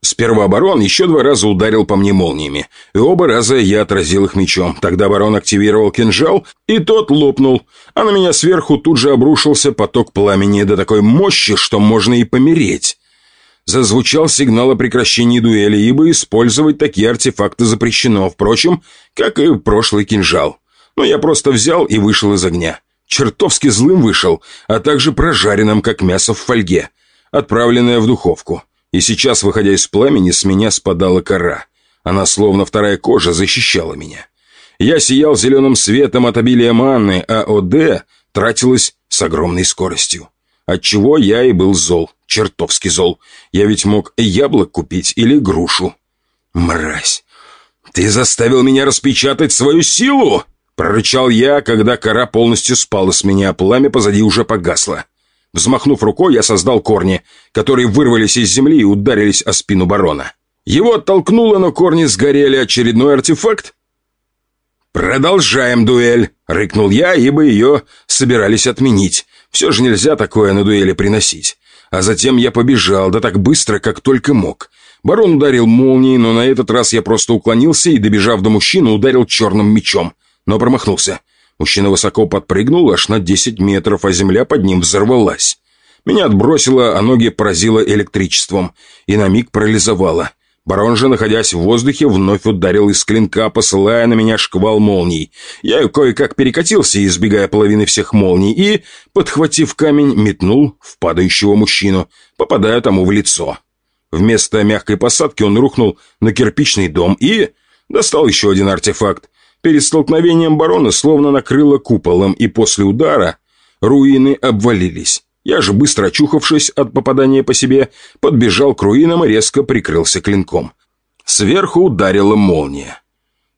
Сперва барон еще два раза ударил по мне молниями, и оба раза я отразил их мечом. Тогда барон активировал кинжал, и тот лопнул, а на меня сверху тут же обрушился поток пламени до такой мощи, что можно и помереть. Зазвучал сигнал о прекращении дуэли, ибо использовать такие артефакты запрещено, впрочем, как и прошлый кинжал. Но я просто взял и вышел из огня. Чертовски злым вышел, а также прожаренным, как мясо в фольге, отправленное в духовку. И сейчас, выходя из пламени, с меня спадала кора. Она, словно вторая кожа, защищала меня. Я сиял зеленым светом от обилия манны, а ОД тратилась с огромной скоростью. Отчего я и был зол, чертовски зол. Я ведь мог яблок купить или грушу. Мразь! Ты заставил меня распечатать свою силу! Прорычал я, когда кора полностью спала с меня, а пламя позади уже погасло. Взмахнув рукой, я создал корни, которые вырвались из земли и ударились о спину барона. Его оттолкнуло, но корни сгорели очередной артефакт. «Продолжаем дуэль!» — рыкнул я, ибо ее собирались отменить. Все же нельзя такое на дуэли приносить. А затем я побежал, да так быстро, как только мог. Барон ударил молнией, но на этот раз я просто уклонился и, добежав до мужчины, ударил черным мечом. Но промахнулся. Мужчина высоко подпрыгнул аж на 10 метров, а земля под ним взорвалась. Меня отбросило, а ноги поразило электричеством и на миг парализовало. Барон же, находясь в воздухе, вновь ударил из клинка, посылая на меня шквал молний. Я кое-как перекатился, избегая половины всех молний, и, подхватив камень, метнул в падающего мужчину, попадая тому в лицо. Вместо мягкой посадки он рухнул на кирпичный дом и... достал еще один артефакт. Перед столкновением барона словно накрыло куполом, и после удара руины обвалились. Я же, быстро очухавшись от попадания по себе, подбежал к руинам и резко прикрылся клинком. Сверху ударила молния.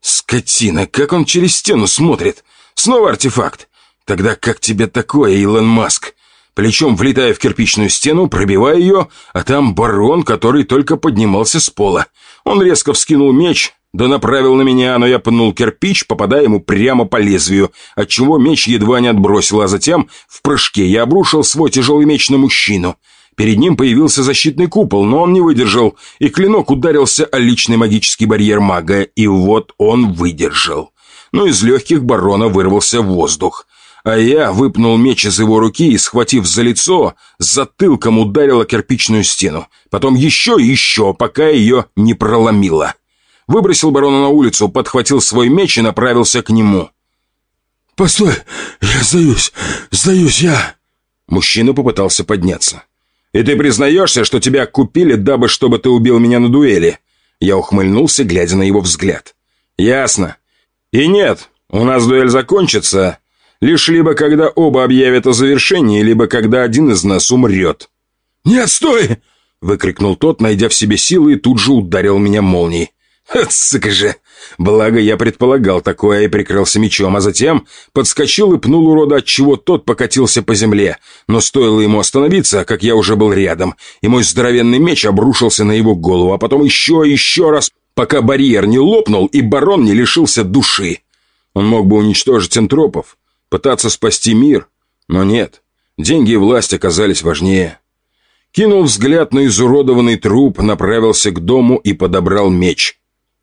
«Скотина, как он через стену смотрит! Снова артефакт! Тогда как тебе такое, Илон Маск?» Плечом влетая в кирпичную стену, пробивая ее, а там барон, который только поднимался с пола. Он резко вскинул меч, да направил на меня, но я пнул кирпич, попадая ему прямо по лезвию, отчего меч едва не отбросил, а затем в прыжке я обрушил свой тяжелый меч на мужчину. Перед ним появился защитный купол, но он не выдержал, и клинок ударился о личный магический барьер мага, и вот он выдержал. Но из легких барона вырвался воздух. А я выпнул меч из его руки и, схватив за лицо, затылком ударил о кирпичную стену. Потом еще и еще, пока ее не проломило. Выбросил барона на улицу, подхватил свой меч и направился к нему. «Постой! Я сдаюсь! Сдаюсь я!» Мужчина попытался подняться. «И ты признаешься, что тебя купили, дабы чтобы ты убил меня на дуэли?» Я ухмыльнулся, глядя на его взгляд. «Ясно. И нет, у нас дуэль закончится лишь либо когда оба объявят о завершении, либо когда один из нас умрет». «Нет, стой!» — выкрикнул тот, найдя в себе силы, и тут же ударил меня молнией. Сука же! Благо, я предполагал такое и прикрылся мечом, а затем подскочил и пнул урода, отчего тот покатился по земле. Но стоило ему остановиться, как я уже был рядом, и мой здоровенный меч обрушился на его голову, а потом еще и еще раз, пока барьер не лопнул и барон не лишился души. Он мог бы уничтожить энтропов, пытаться спасти мир, но нет. Деньги и власть оказались важнее. Кинул взгляд на изуродованный труп, направился к дому и подобрал меч —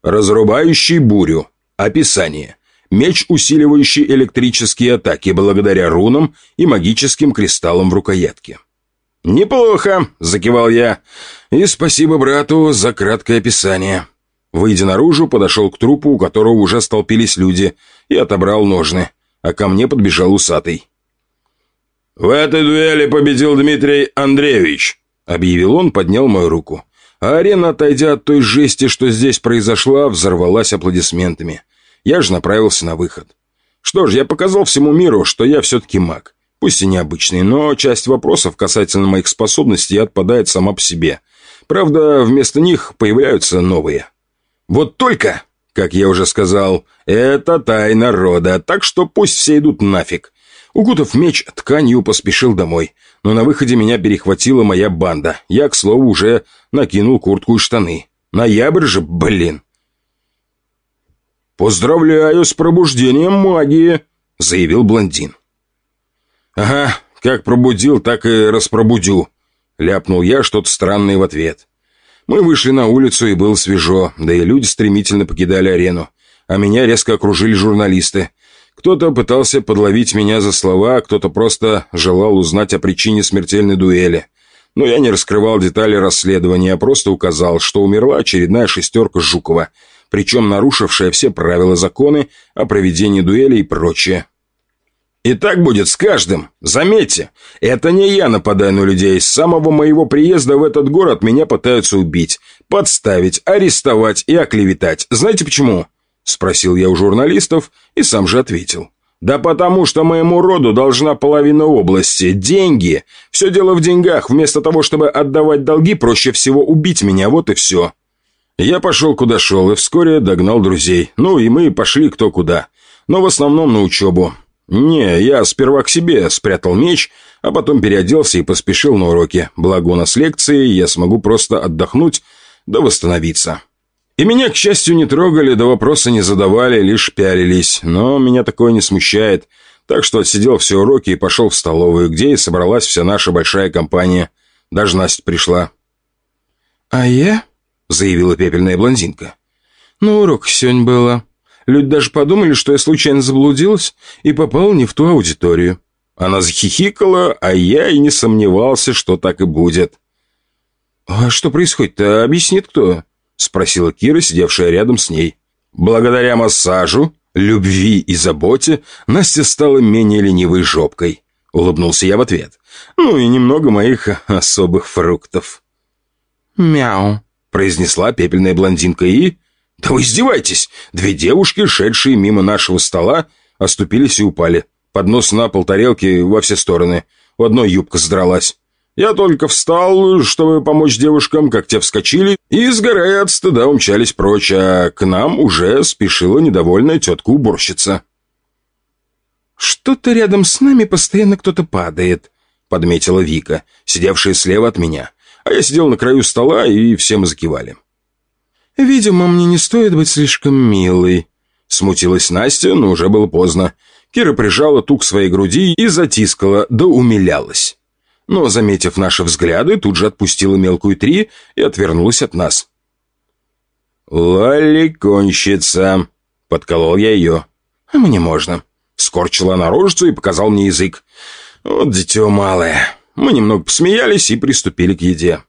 Разрубающий бурю. Описание. Меч, усиливающий электрические атаки благодаря рунам и магическим кристаллам в рукоятке. «Неплохо», — закивал я. «И спасибо брату за краткое описание». Выйдя наружу, подошел к трупу, у которого уже столпились люди, и отобрал ножны, а ко мне подбежал усатый. «В этой дуэли победил Дмитрий Андреевич», — объявил он, поднял мою руку а арена, отойдя от той жести, что здесь произошла, взорвалась аплодисментами. Я же направился на выход. Что ж, я показал всему миру, что я все-таки маг. Пусть и необычный, но часть вопросов касательно моих способностей отпадает сама по себе. Правда, вместо них появляются новые. Вот только, как я уже сказал, это тайна рода, так что пусть все идут нафиг. Укутав меч тканью, поспешил домой. Но на выходе меня перехватила моя банда. Я, к слову, уже накинул куртку и штаны. Ноябрь же, блин. «Поздравляю с пробуждением магии», — заявил блондин. «Ага, как пробудил, так и распробудю», — ляпнул я что-то странное в ответ. Мы вышли на улицу, и было свежо, да и люди стремительно покидали арену. А меня резко окружили журналисты. Кто-то пытался подловить меня за слова, кто-то просто желал узнать о причине смертельной дуэли. Но я не раскрывал детали расследования, а просто указал, что умерла очередная шестерка Жукова, причем нарушившая все правила законы о проведении дуэли и прочее. И так будет с каждым. Заметьте, это не я нападаю на людей. С самого моего приезда в этот город меня пытаются убить, подставить, арестовать и оклеветать. Знаете почему? Спросил я у журналистов и сам же ответил. «Да потому что моему роду должна половина области. Деньги. Все дело в деньгах. Вместо того, чтобы отдавать долги, проще всего убить меня. Вот и все». Я пошел куда шел и вскоре догнал друзей. Ну и мы пошли кто куда. Но в основном на учебу. Не, я сперва к себе спрятал меч, а потом переоделся и поспешил на уроки. Благо у нас лекции, я смогу просто отдохнуть да восстановиться. И меня, к счастью, не трогали, до вопроса не задавали, лишь пялились. Но меня такое не смущает. Так что отсидел все уроки и пошел в столовую, где и собралась вся наша большая компания. Даже Настя пришла. «А я?» — заявила пепельная блондинка. «На урок сегодня было. Люди даже подумали, что я случайно заблудилась и попала не в ту аудиторию». Она захихикала, а я и не сомневался, что так и будет. «А что происходит-то? Объяснит кто?» — спросила Кира, сидевшая рядом с ней. Благодаря массажу, любви и заботе Настя стала менее ленивой жопкой. Улыбнулся я в ответ. Ну и немного моих особых фруктов. «Мяу», — произнесла пепельная блондинка и... «Да вы издеваетесь! Две девушки, шедшие мимо нашего стола, оступились и упали. Поднос на пол тарелки во все стороны. У одной юбка сдралась. Я только встал, чтобы помочь девушкам, как те вскочили, и, сгорая от стыда, умчались прочь, а к нам уже спешила недовольная тетка-уборщица. «Что-то рядом с нами постоянно кто-то падает», — подметила Вика, сидевшая слева от меня. А я сидел на краю стола, и все мы закивали. «Видимо, мне не стоит быть слишком милой», — смутилась Настя, но уже было поздно. Кира прижала ту к своей груди и затискала, да умилялась. Но, заметив наши взгляды, тут же отпустила мелкую три и отвернулась от нас. «Лаликонщица!» — подколол я ее. «А мне можно». Скорчила она рожицу и показал мне язык. «Вот дитё малое». Мы немного посмеялись и приступили к еде.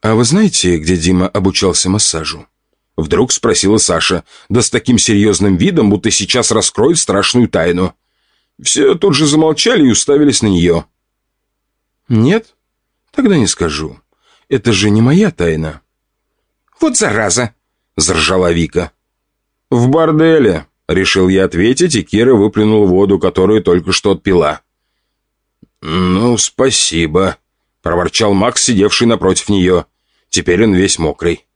«А вы знаете, где Дима обучался массажу?» Вдруг спросила Саша, да с таким серьезным видом, будто сейчас раскроет страшную тайну. Все тут же замолчали и уставились на нее. «Нет? Тогда не скажу. Это же не моя тайна». «Вот зараза!» — заржала Вика. «В борделе», — решил я ответить, и Кира выплюнула воду, которую только что отпила. «Ну, спасибо», — проворчал Макс, сидевший напротив нее. Теперь он весь мокрый.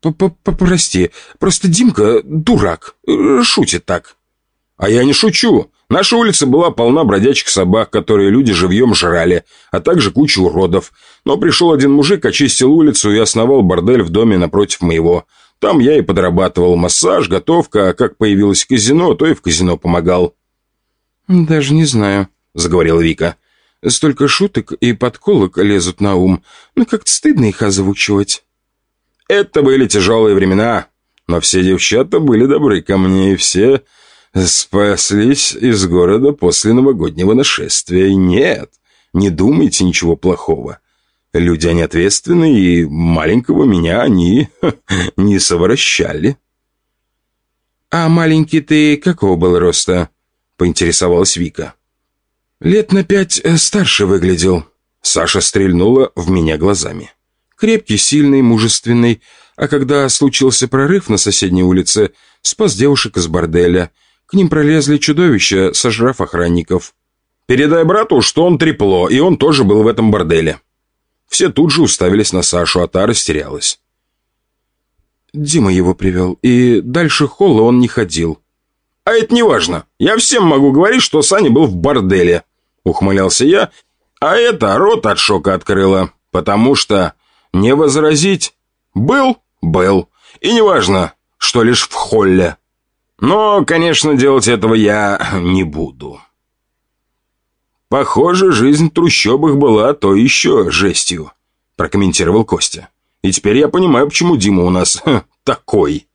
«Прости, просто Димка дурак, шутит так». «А я не шучу. Наша улица была полна бродячих собак, которые люди живьем жрали, а также куча уродов. Но пришел один мужик, очистил улицу и основал бордель в доме напротив моего. Там я и подрабатывал массаж, готовка, а как появилось казино, то и в казино помогал». «Даже не знаю», — заговорила Вика. «Столько шуток и подколок лезут на ум. Ну, как-то стыдно их озвучивать». Это были тяжелые времена, но все девчата были добры ко мне, и все спаслись из города после новогоднего нашествия. Нет, не думайте ничего плохого. Люди, они ответственны, и маленького меня они не совращали. «А маленький ты какого был роста?» — поинтересовалась Вика. «Лет на пять э, старше выглядел». Саша стрельнула в меня глазами. Крепкий, сильный, мужественный. А когда случился прорыв на соседней улице, спас девушек из борделя. К ним пролезли чудовища, сожрав охранников. «Передай брату, что он трепло, и он тоже был в этом борделе». Все тут же уставились на Сашу, а та растерялась. Дима его привел, и дальше холла он не ходил. «А это не важно. Я всем могу говорить, что Саня был в борделе», — ухмылялся я, а это рот от шока открыла, потому что не возразить. Был? Был. И неважно, что лишь в холле. Но, конечно, делать этого я не буду. Похоже, жизнь в трущобах была то еще жестью, прокомментировал Костя. И теперь я понимаю, почему Дима у нас такой.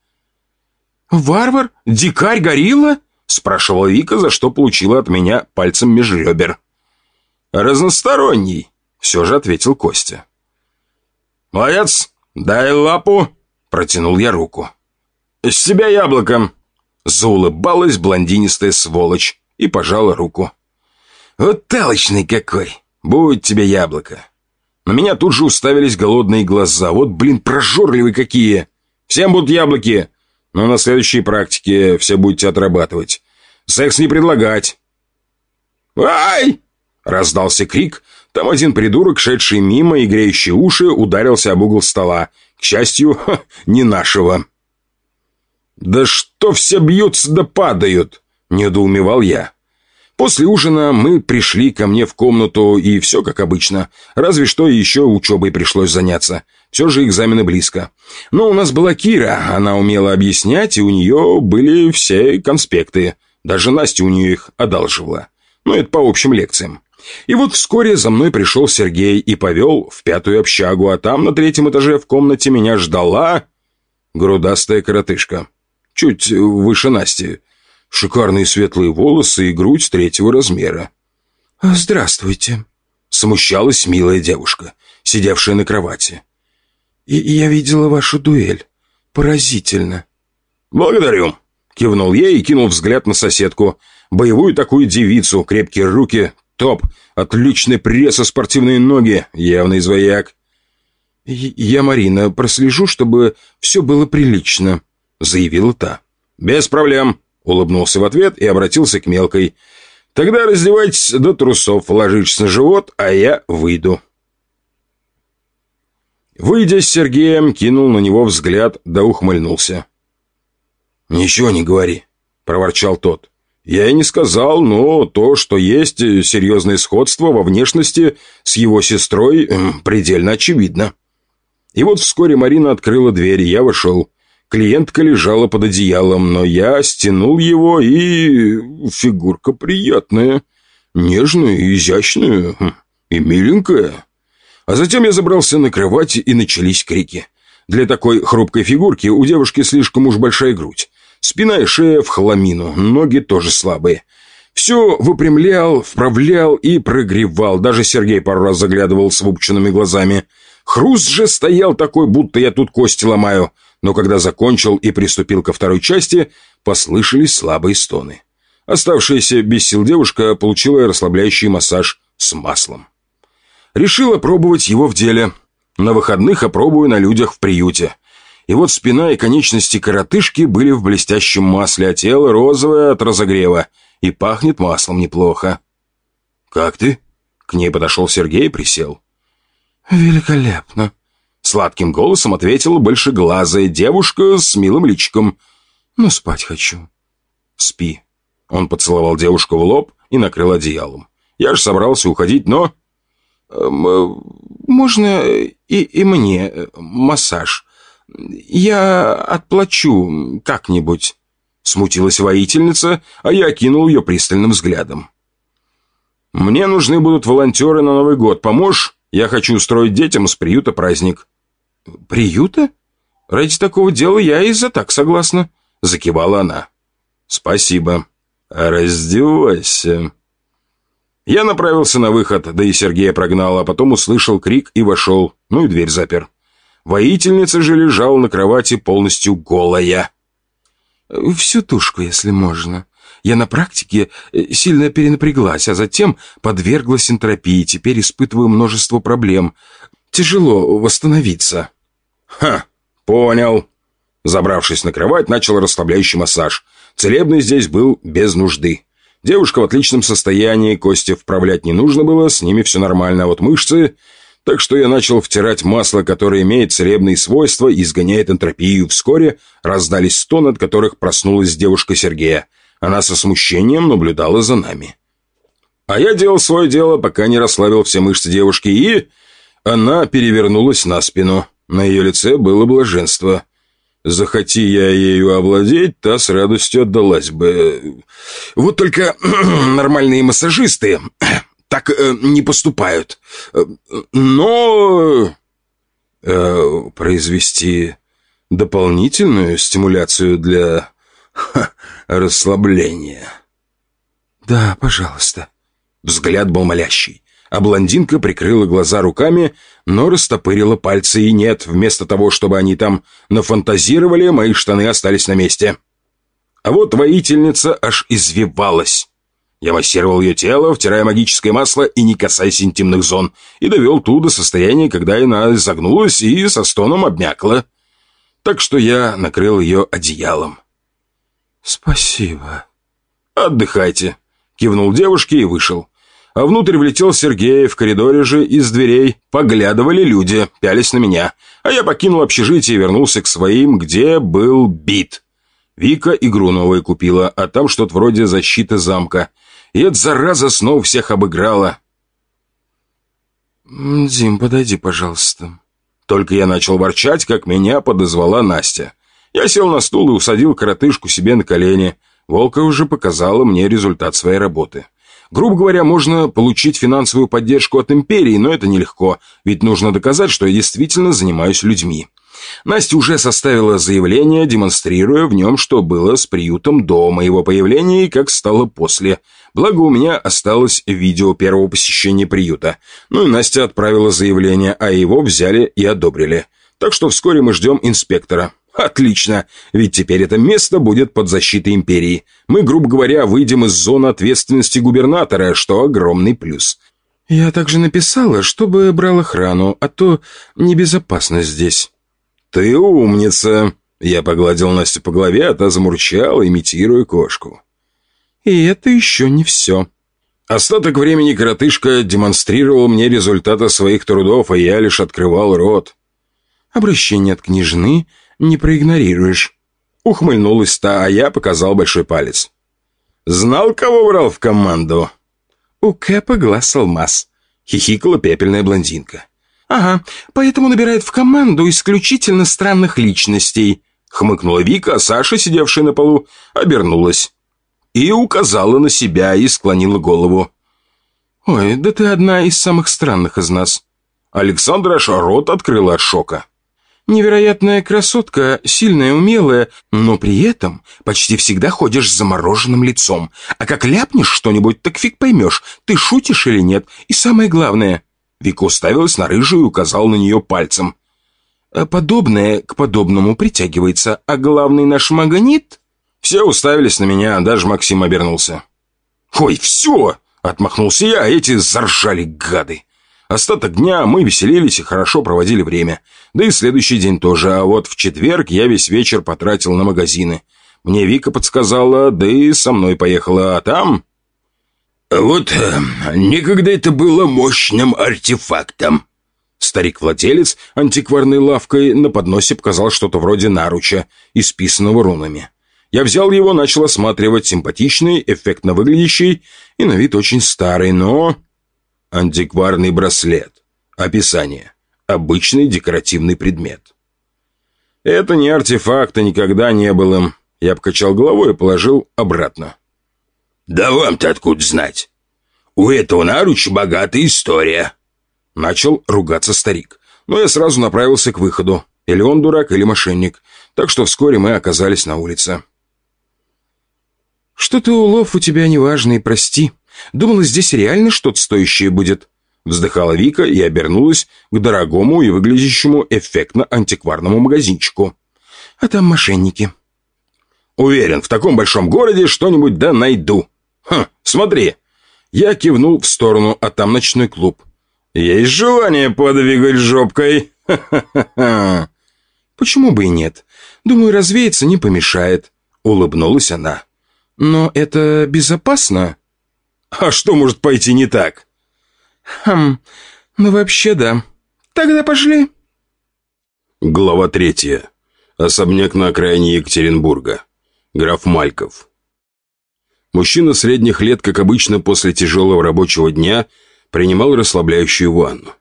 «Варвар? Дикарь? Горилла?» спрашивала Вика, за что получила от меня пальцем межребер. «Разносторонний», — все же ответил Костя. «Молодец! Дай лапу!» Протянул я руку. «С себя яблоко!» Заулыбалась блондинистая сволочь и пожала руку. «Вот талочный какой! Будет тебе яблоко!» На меня тут же уставились голодные глаза. Вот, блин, прожорливые какие! Всем будут яблоки! Но на следующей практике все будете отрабатывать. Секс не предлагать. «Ай!» — раздался крик, там один придурок, шедший мимо и греющий уши, ударился об угол стола. К счастью, не нашего. «Да что все бьются да падают?» — недоумевал я. После ужина мы пришли ко мне в комнату, и все как обычно. Разве что еще учебой пришлось заняться. Все же экзамены близко. Но у нас была Кира, она умела объяснять, и у нее были все конспекты. Даже Настя у нее их одалживала. Но это по общим лекциям. И вот вскоре за мной пришел Сергей и повел в пятую общагу, а там на третьем этаже в комнате меня ждала грудастая коротышка. Чуть выше Насти. Шикарные светлые волосы и грудь третьего размера. «Здравствуйте», — смущалась милая девушка, сидевшая на кровати. И «Я видела вашу дуэль. Поразительно». «Благодарю», — кивнул я и кинул взгляд на соседку. Боевую такую девицу, крепкие руки, топ, отличный пресс и спортивные ноги, явный извояк. «Я, Марина, прослежу, чтобы все было прилично», — заявила та. «Без проблем», Улыбнулся в ответ и обратился к мелкой. «Тогда раздевайтесь до трусов, ложитесь на живот, а я выйду». Выйдя с Сергеем, кинул на него взгляд, да ухмыльнулся. «Ничего не говори», — проворчал тот. «Я и не сказал, но то, что есть серьезное сходство во внешности с его сестрой, предельно очевидно». И вот вскоре Марина открыла дверь, и я вошел. Клиентка лежала под одеялом, но я стянул его, и... фигурка приятная. Нежная, изящная хм, и миленькая. А затем я забрался на кровать, и начались крики. Для такой хрупкой фигурки у девушки слишком уж большая грудь. Спина и шея в хламину, ноги тоже слабые. Все выпрямлял, вправлял и прогревал. Даже Сергей пару раз заглядывал с выпученными глазами. Хруст же стоял такой, будто я тут кости ломаю но когда закончил и приступил ко второй части, послышались слабые стоны. Оставшаяся без сил девушка получила расслабляющий массаж с маслом. Решила пробовать его в деле. На выходных опробую на людях в приюте. И вот спина и конечности коротышки были в блестящем масле, а тело розовое от разогрева. И пахнет маслом неплохо. «Как ты?» К ней подошел Сергей и присел. «Великолепно», Сладким голосом ответила большеглазая девушка с милым личиком. «Ну, спать хочу». «Спи». Он поцеловал девушку в лоб и накрыл одеялом. Я же собрался уходить, но... Эм, э, «Можно и, и мне э, массаж? Я отплачу как-нибудь». Смутилась воительница, а я окинул ее пристальным взглядом. «Мне нужны будут волонтеры на Новый год. Поможешь? Я хочу устроить детям с приюта праздник». «Приюта? Ради такого дела я и за так согласна», — закивала она. «Спасибо. Раздевайся». Я направился на выход, да и Сергея прогнал, а потом услышал крик и вошел, ну и дверь запер. Воительница же лежала на кровати полностью голая. «Всю тушку, если можно. Я на практике э, сильно перенапряглась, а затем подверглась энтропии, теперь испытываю множество проблем. Тяжело восстановиться». «Ха, понял». Забравшись на кровать, начал расслабляющий массаж. Целебный здесь был без нужды. Девушка в отличном состоянии, кости вправлять не нужно было, с ними все нормально, а вот мышцы... Так что я начал втирать масло, которое имеет целебные свойства и изгоняет энтропию. Вскоре раздались стоны, от которых проснулась девушка Сергея. Она со смущением наблюдала за нами. А я делал свое дело, пока не расслабил все мышцы девушки, и... Она перевернулась на спину. На ее лице было блаженство. Захоти я ею овладеть, та с радостью отдалась бы. Вот только нормальные массажисты так э, не поступают. Но... Э, произвести дополнительную стимуляцию для ха, расслабления. «Да, пожалуйста». Взгляд был молящий а блондинка прикрыла глаза руками, но растопырила пальцы, и нет, вместо того, чтобы они там нафантазировали, мои штаны остались на месте. А вот воительница аж извивалась. Я массировал ее тело, втирая магическое масло и не касаясь интимных зон, и довел ту до состояния, когда она загнулась и со стоном обмякла. Так что я накрыл ее одеялом. «Спасибо». «Отдыхайте», — кивнул девушке и вышел. А внутрь влетел Сергей, в коридоре же из дверей поглядывали люди, пялись на меня. А я покинул общежитие и вернулся к своим, где был бит. Вика игру новую купила, а там что-то вроде защиты замка. И эта зараза снова всех обыграла. «Дим, подойди, пожалуйста». Только я начал ворчать, как меня подозвала Настя. Я сел на стул и усадил коротышку себе на колени. Волка уже показала мне результат своей работы. Грубо говоря, можно получить финансовую поддержку от империи, но это нелегко, ведь нужно доказать, что я действительно занимаюсь людьми. Настя уже составила заявление, демонстрируя в нем, что было с приютом до моего появления и как стало после. Благо у меня осталось видео первого посещения приюта. Ну и Настя отправила заявление, а его взяли и одобрили. Так что вскоре мы ждем инспектора. Отлично, ведь теперь это место будет под защитой империи. Мы, грубо говоря, выйдем из зоны ответственности губернатора, что огромный плюс. Я также написала, чтобы брал охрану, а то небезопасно здесь. «Ты умница!» Я погладил Настю по голове, а та замурчала, имитируя кошку. «И это еще не все». Остаток времени коротышка демонстрировал мне результаты своих трудов, а я лишь открывал рот. «Обращение от княжны не проигнорируешь». Ухмыльнулась та, а я показал большой палец. «Знал, кого брал в команду?» «У Кэпа глаз алмаз», — хихикала пепельная блондинка. «Ага, поэтому набирает в команду исключительно странных личностей», хмыкнула Вика, а Саша, сидевшая на полу, обернулась. И указала на себя и склонила голову. «Ой, да ты одна из самых странных из нас». Александра аж рот открыла от шока. «Невероятная красотка, сильная, умелая, но при этом почти всегда ходишь с замороженным лицом. А как ляпнешь что-нибудь, так фиг поймешь, ты шутишь или нет. И самое главное, Вика уставилась на рыжую и указал на нее пальцем. «А «Подобное к подобному притягивается, а главный наш магнит...» Все уставились на меня, даже Максим обернулся. «Ой, все!» — отмахнулся я, а эти заржали гады. Остаток дня мы веселились и хорошо проводили время. Да и следующий день тоже, а вот в четверг я весь вечер потратил на магазины. Мне Вика подсказала, да и со мной поехала, а там... «Вот э, никогда это было мощным артефактом». Старик-владелец антикварной лавкой на подносе показал что-то вроде наруча, исписанного рунами. Я взял его, начал осматривать, симпатичный, эффектно выглядящий и на вид очень старый, но... Антикварный браслет. Описание. Обычный декоративный предмет. Это не артефакт и никогда не был им. Я покачал головой и положил обратно. «Да вам-то откуда знать? У этого наруча богатая история». Начал ругаться старик. Но я сразу направился к выходу. Или он дурак, или мошенник. Так что вскоре мы оказались на улице. «Что-то улов у тебя неважный, прости. Думала, здесь реально что-то стоящее будет». Вздыхала Вика и обернулась к дорогому и выглядящему эффектно антикварному магазинчику. «А там мошенники». «Уверен, в таком большом городе что-нибудь да найду», «Хм, смотри!» Я кивнул в сторону, а там ночной клуб. «Есть желание подвигать жопкой?» Ха-ха-ха-ха. «Почему бы и нет? Думаю, развеяться не помешает», — улыбнулась она. «Но это безопасно?» «А что может пойти не так?» «Хм, ну вообще да. Тогда пошли». Глава третья. Особняк на окраине Екатеринбурга. Граф Мальков. Мужчина средних лет, как обычно после тяжелого рабочего дня, принимал расслабляющую ванну.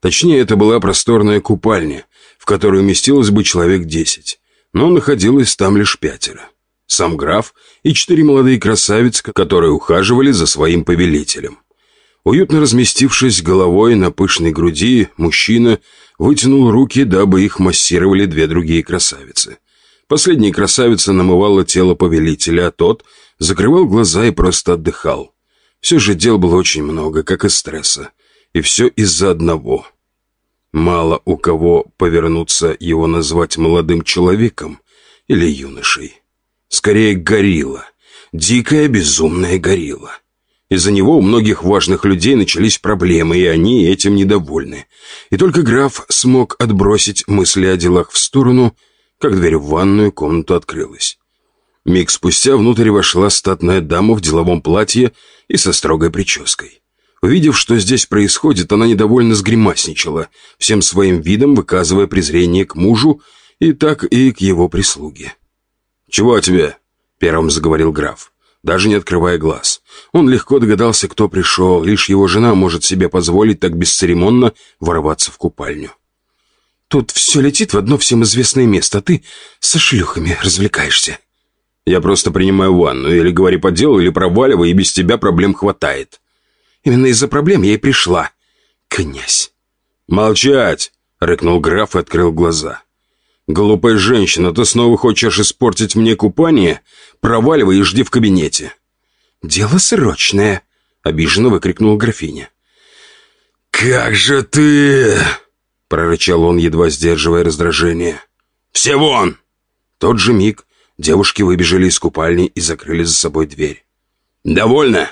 Точнее, это была просторная купальня, в которой уместилось бы человек десять, но находилось там лишь пятеро. Сам граф и четыре молодые красавицы, которые ухаживали за своим повелителем. Уютно разместившись головой на пышной груди, мужчина вытянул руки, дабы их массировали две другие красавицы. Последняя красавица намывала тело повелителя, а тот – закрывал глаза и просто отдыхал. Все же дел было очень много, как и стресса. И все из-за одного. Мало у кого повернуться его назвать молодым человеком или юношей. Скорее, горилла. Дикая, безумная горилла. Из-за него у многих важных людей начались проблемы, и они этим недовольны. И только граф смог отбросить мысли о делах в сторону, как дверь в ванную комнату открылась. Миг спустя внутрь вошла статная дама в деловом платье и со строгой прической. Увидев, что здесь происходит, она недовольно сгримасничала, всем своим видом выказывая презрение к мужу и так и к его прислуге. «Чего тебе?» — первым заговорил граф. даже не открывая глаз. Он легко догадался, кто пришел, лишь его жена может себе позволить так бесцеремонно ворваться в купальню. «Тут все летит в одно всем известное место, а ты со шлюхами развлекаешься». «Я просто принимаю ванну, или говори по делу, или проваливай, и без тебя проблем хватает». «Именно из-за проблем я и пришла, князь». «Молчать!» — рыкнул граф и открыл глаза. «Глупая женщина, ты снова хочешь испортить мне купание? Проваливай и жди в кабинете». «Дело срочное», — обиженно выкрикнула графиня. «Как же ты...» — прорычал он, едва сдерживая раздражение. «Все вон!» Тот же миг девушки выбежали из купальни и закрыли за собой дверь. «Довольно?»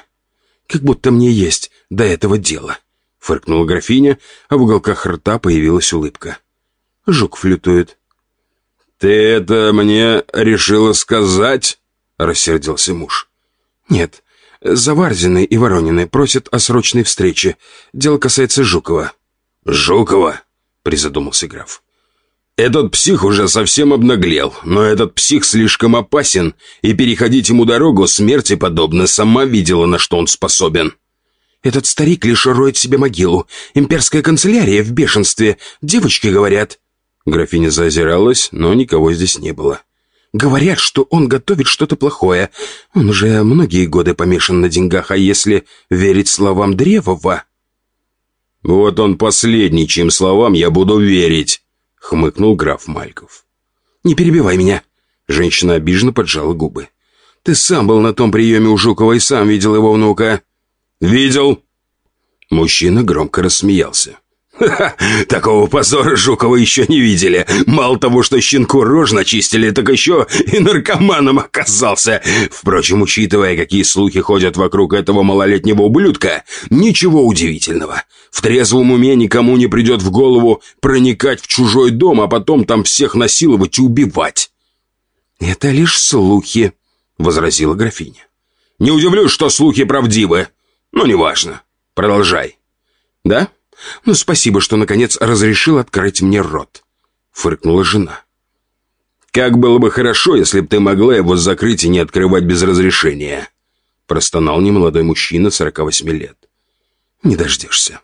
«Как будто мне есть до этого дела», — фыркнула графиня, а в уголках рта появилась улыбка. «Жук флютует». «Ты это мне решила сказать?» — рассердился муж. «Нет, Заварзины и Воронины просят о срочной встрече. Дело касается Жукова». «Жукова?» — призадумался граф. «Этот псих уже совсем обнаглел, но этот псих слишком опасен, и переходить ему дорогу смерти подобно сама видела, на что он способен». «Этот старик лишь роет себе могилу. Имперская канцелярия в бешенстве. Девочки говорят». Графиня заозиралась, но никого здесь не было. «Говорят, что он готовит что-то плохое. Он уже многие годы помешан на деньгах, а если верить словам Древова...» «Вот он последний, чьим словам я буду верить», — хмыкнул граф Мальков. «Не перебивай меня», — женщина обиженно поджала губы. «Ты сам был на том приеме у Жукова и сам видел его внука». «Видел». Мужчина громко рассмеялся. Ха такого позора Жукова еще не видели. Мало того, что щенку рожь начистили, так еще и наркоманом оказался. Впрочем, учитывая, какие слухи ходят вокруг этого малолетнего ублюдка, ничего удивительного. В трезвом уме никому не придет в голову проникать в чужой дом, а потом там всех насиловать и убивать. «Это лишь слухи», — возразила графиня. «Не удивлюсь, что слухи правдивы. Но неважно. Продолжай». «Да?» «Ну, спасибо, что, наконец, разрешил открыть мне рот», — фыркнула жена. «Как было бы хорошо, если бы ты могла его закрыть и не открывать без разрешения», — простонал немолодой мужчина 48 лет. «Не дождешься».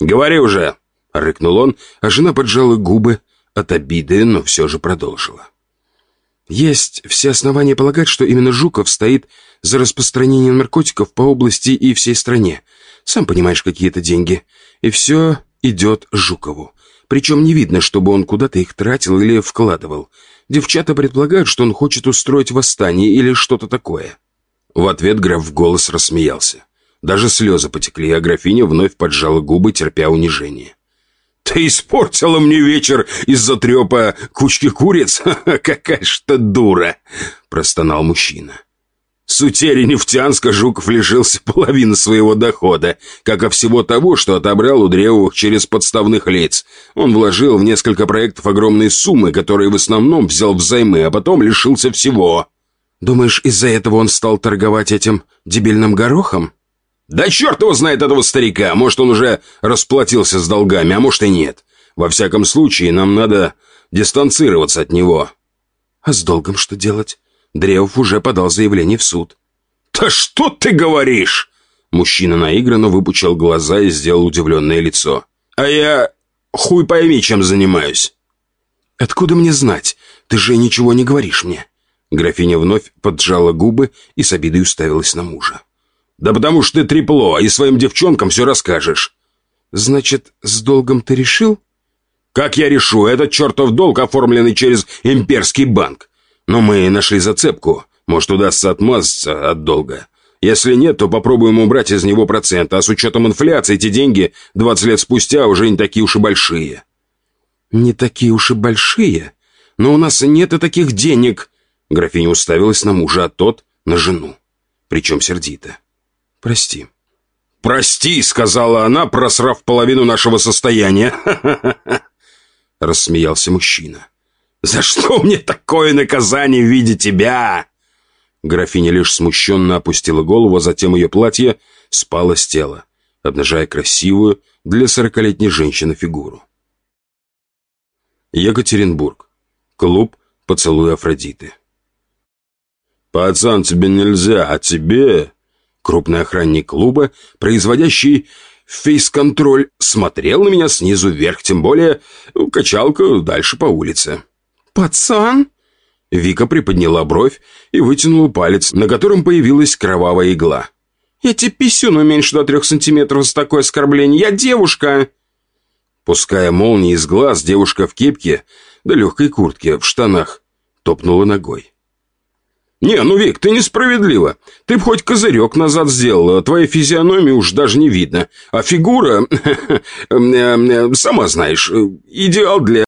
«Говори уже!» — рыкнул он, а жена поджала губы от обиды, но все же продолжила. Есть все основания полагать, что именно Жуков стоит за распространением наркотиков по области и всей стране. Сам понимаешь, какие это деньги. И все идет Жукову. Причем не видно, чтобы он куда-то их тратил или вкладывал. Девчата предполагают, что он хочет устроить восстание или что-то такое. В ответ граф в голос рассмеялся. Даже слезы потекли, а графиня вновь поджала губы, терпя унижение. «Ты испортила мне вечер из-за трепа кучки куриц? Какая ж ты дура!» – простонал мужчина. С утери Нефтянска Жуков лишился половины своего дохода, как и всего того, что отобрал у Древовых через подставных лиц. Он вложил в несколько проектов огромные суммы, которые в основном взял взаймы, а потом лишился всего. «Думаешь, из-за этого он стал торговать этим дебильным горохом?» «Да черт его знает этого старика! Может, он уже расплатился с долгами, а может и нет. Во всяком случае, нам надо дистанцироваться от него». «А с долгом что делать?» Древов уже подал заявление в суд. «Да что ты говоришь?» Мужчина наигранно выпучил глаза и сделал удивленное лицо. «А я хуй пойми, чем занимаюсь». «Откуда мне знать? Ты же ничего не говоришь мне». Графиня вновь поджала губы и с обидой уставилась на мужа. «Да потому что ты трепло, и своим девчонкам все расскажешь». «Значит, с долгом ты решил?» «Как я решу? Этот чертов долг, оформленный через имперский банк. Но мы нашли зацепку. Может, удастся отмазаться от долга. Если нет, то попробуем убрать из него процент, а с учетом инфляции эти деньги 20 лет спустя уже не такие уж и большие». «Не такие уж и большие? Но у нас нет и таких денег!» Графиня уставилась на мужа, а тот на жену. Причем сердито. «Прости». «Прости», — сказала она, просрав половину нашего состояния. Рассмеялся мужчина. «За что мне такое наказание в виде тебя?» Графиня лишь смущенно опустила голову, а затем ее платье спало с тела, обнажая красивую для сорокалетней женщины фигуру. Екатеринбург. Клуб «Поцелуй Афродиты». «Пацан, тебе нельзя, а тебе...» Крупный охранник клуба, производящий фейс-контроль, смотрел на меня снизу вверх, тем более качалка дальше по улице. «Пацан?» Вика приподняла бровь и вытянула палец, на котором появилась кровавая игла. «Я тебе писюн уменьшу до трех сантиметров за такое оскорбление. Я девушка!» Пуская молнии из глаз, девушка в кепке да легкой куртке в штанах топнула ногой. «Не, ну, Вик, ты несправедлива. Ты б хоть козырек назад сделала, твоей физиономии уж даже не видно. А фигура, сама знаешь, идеал для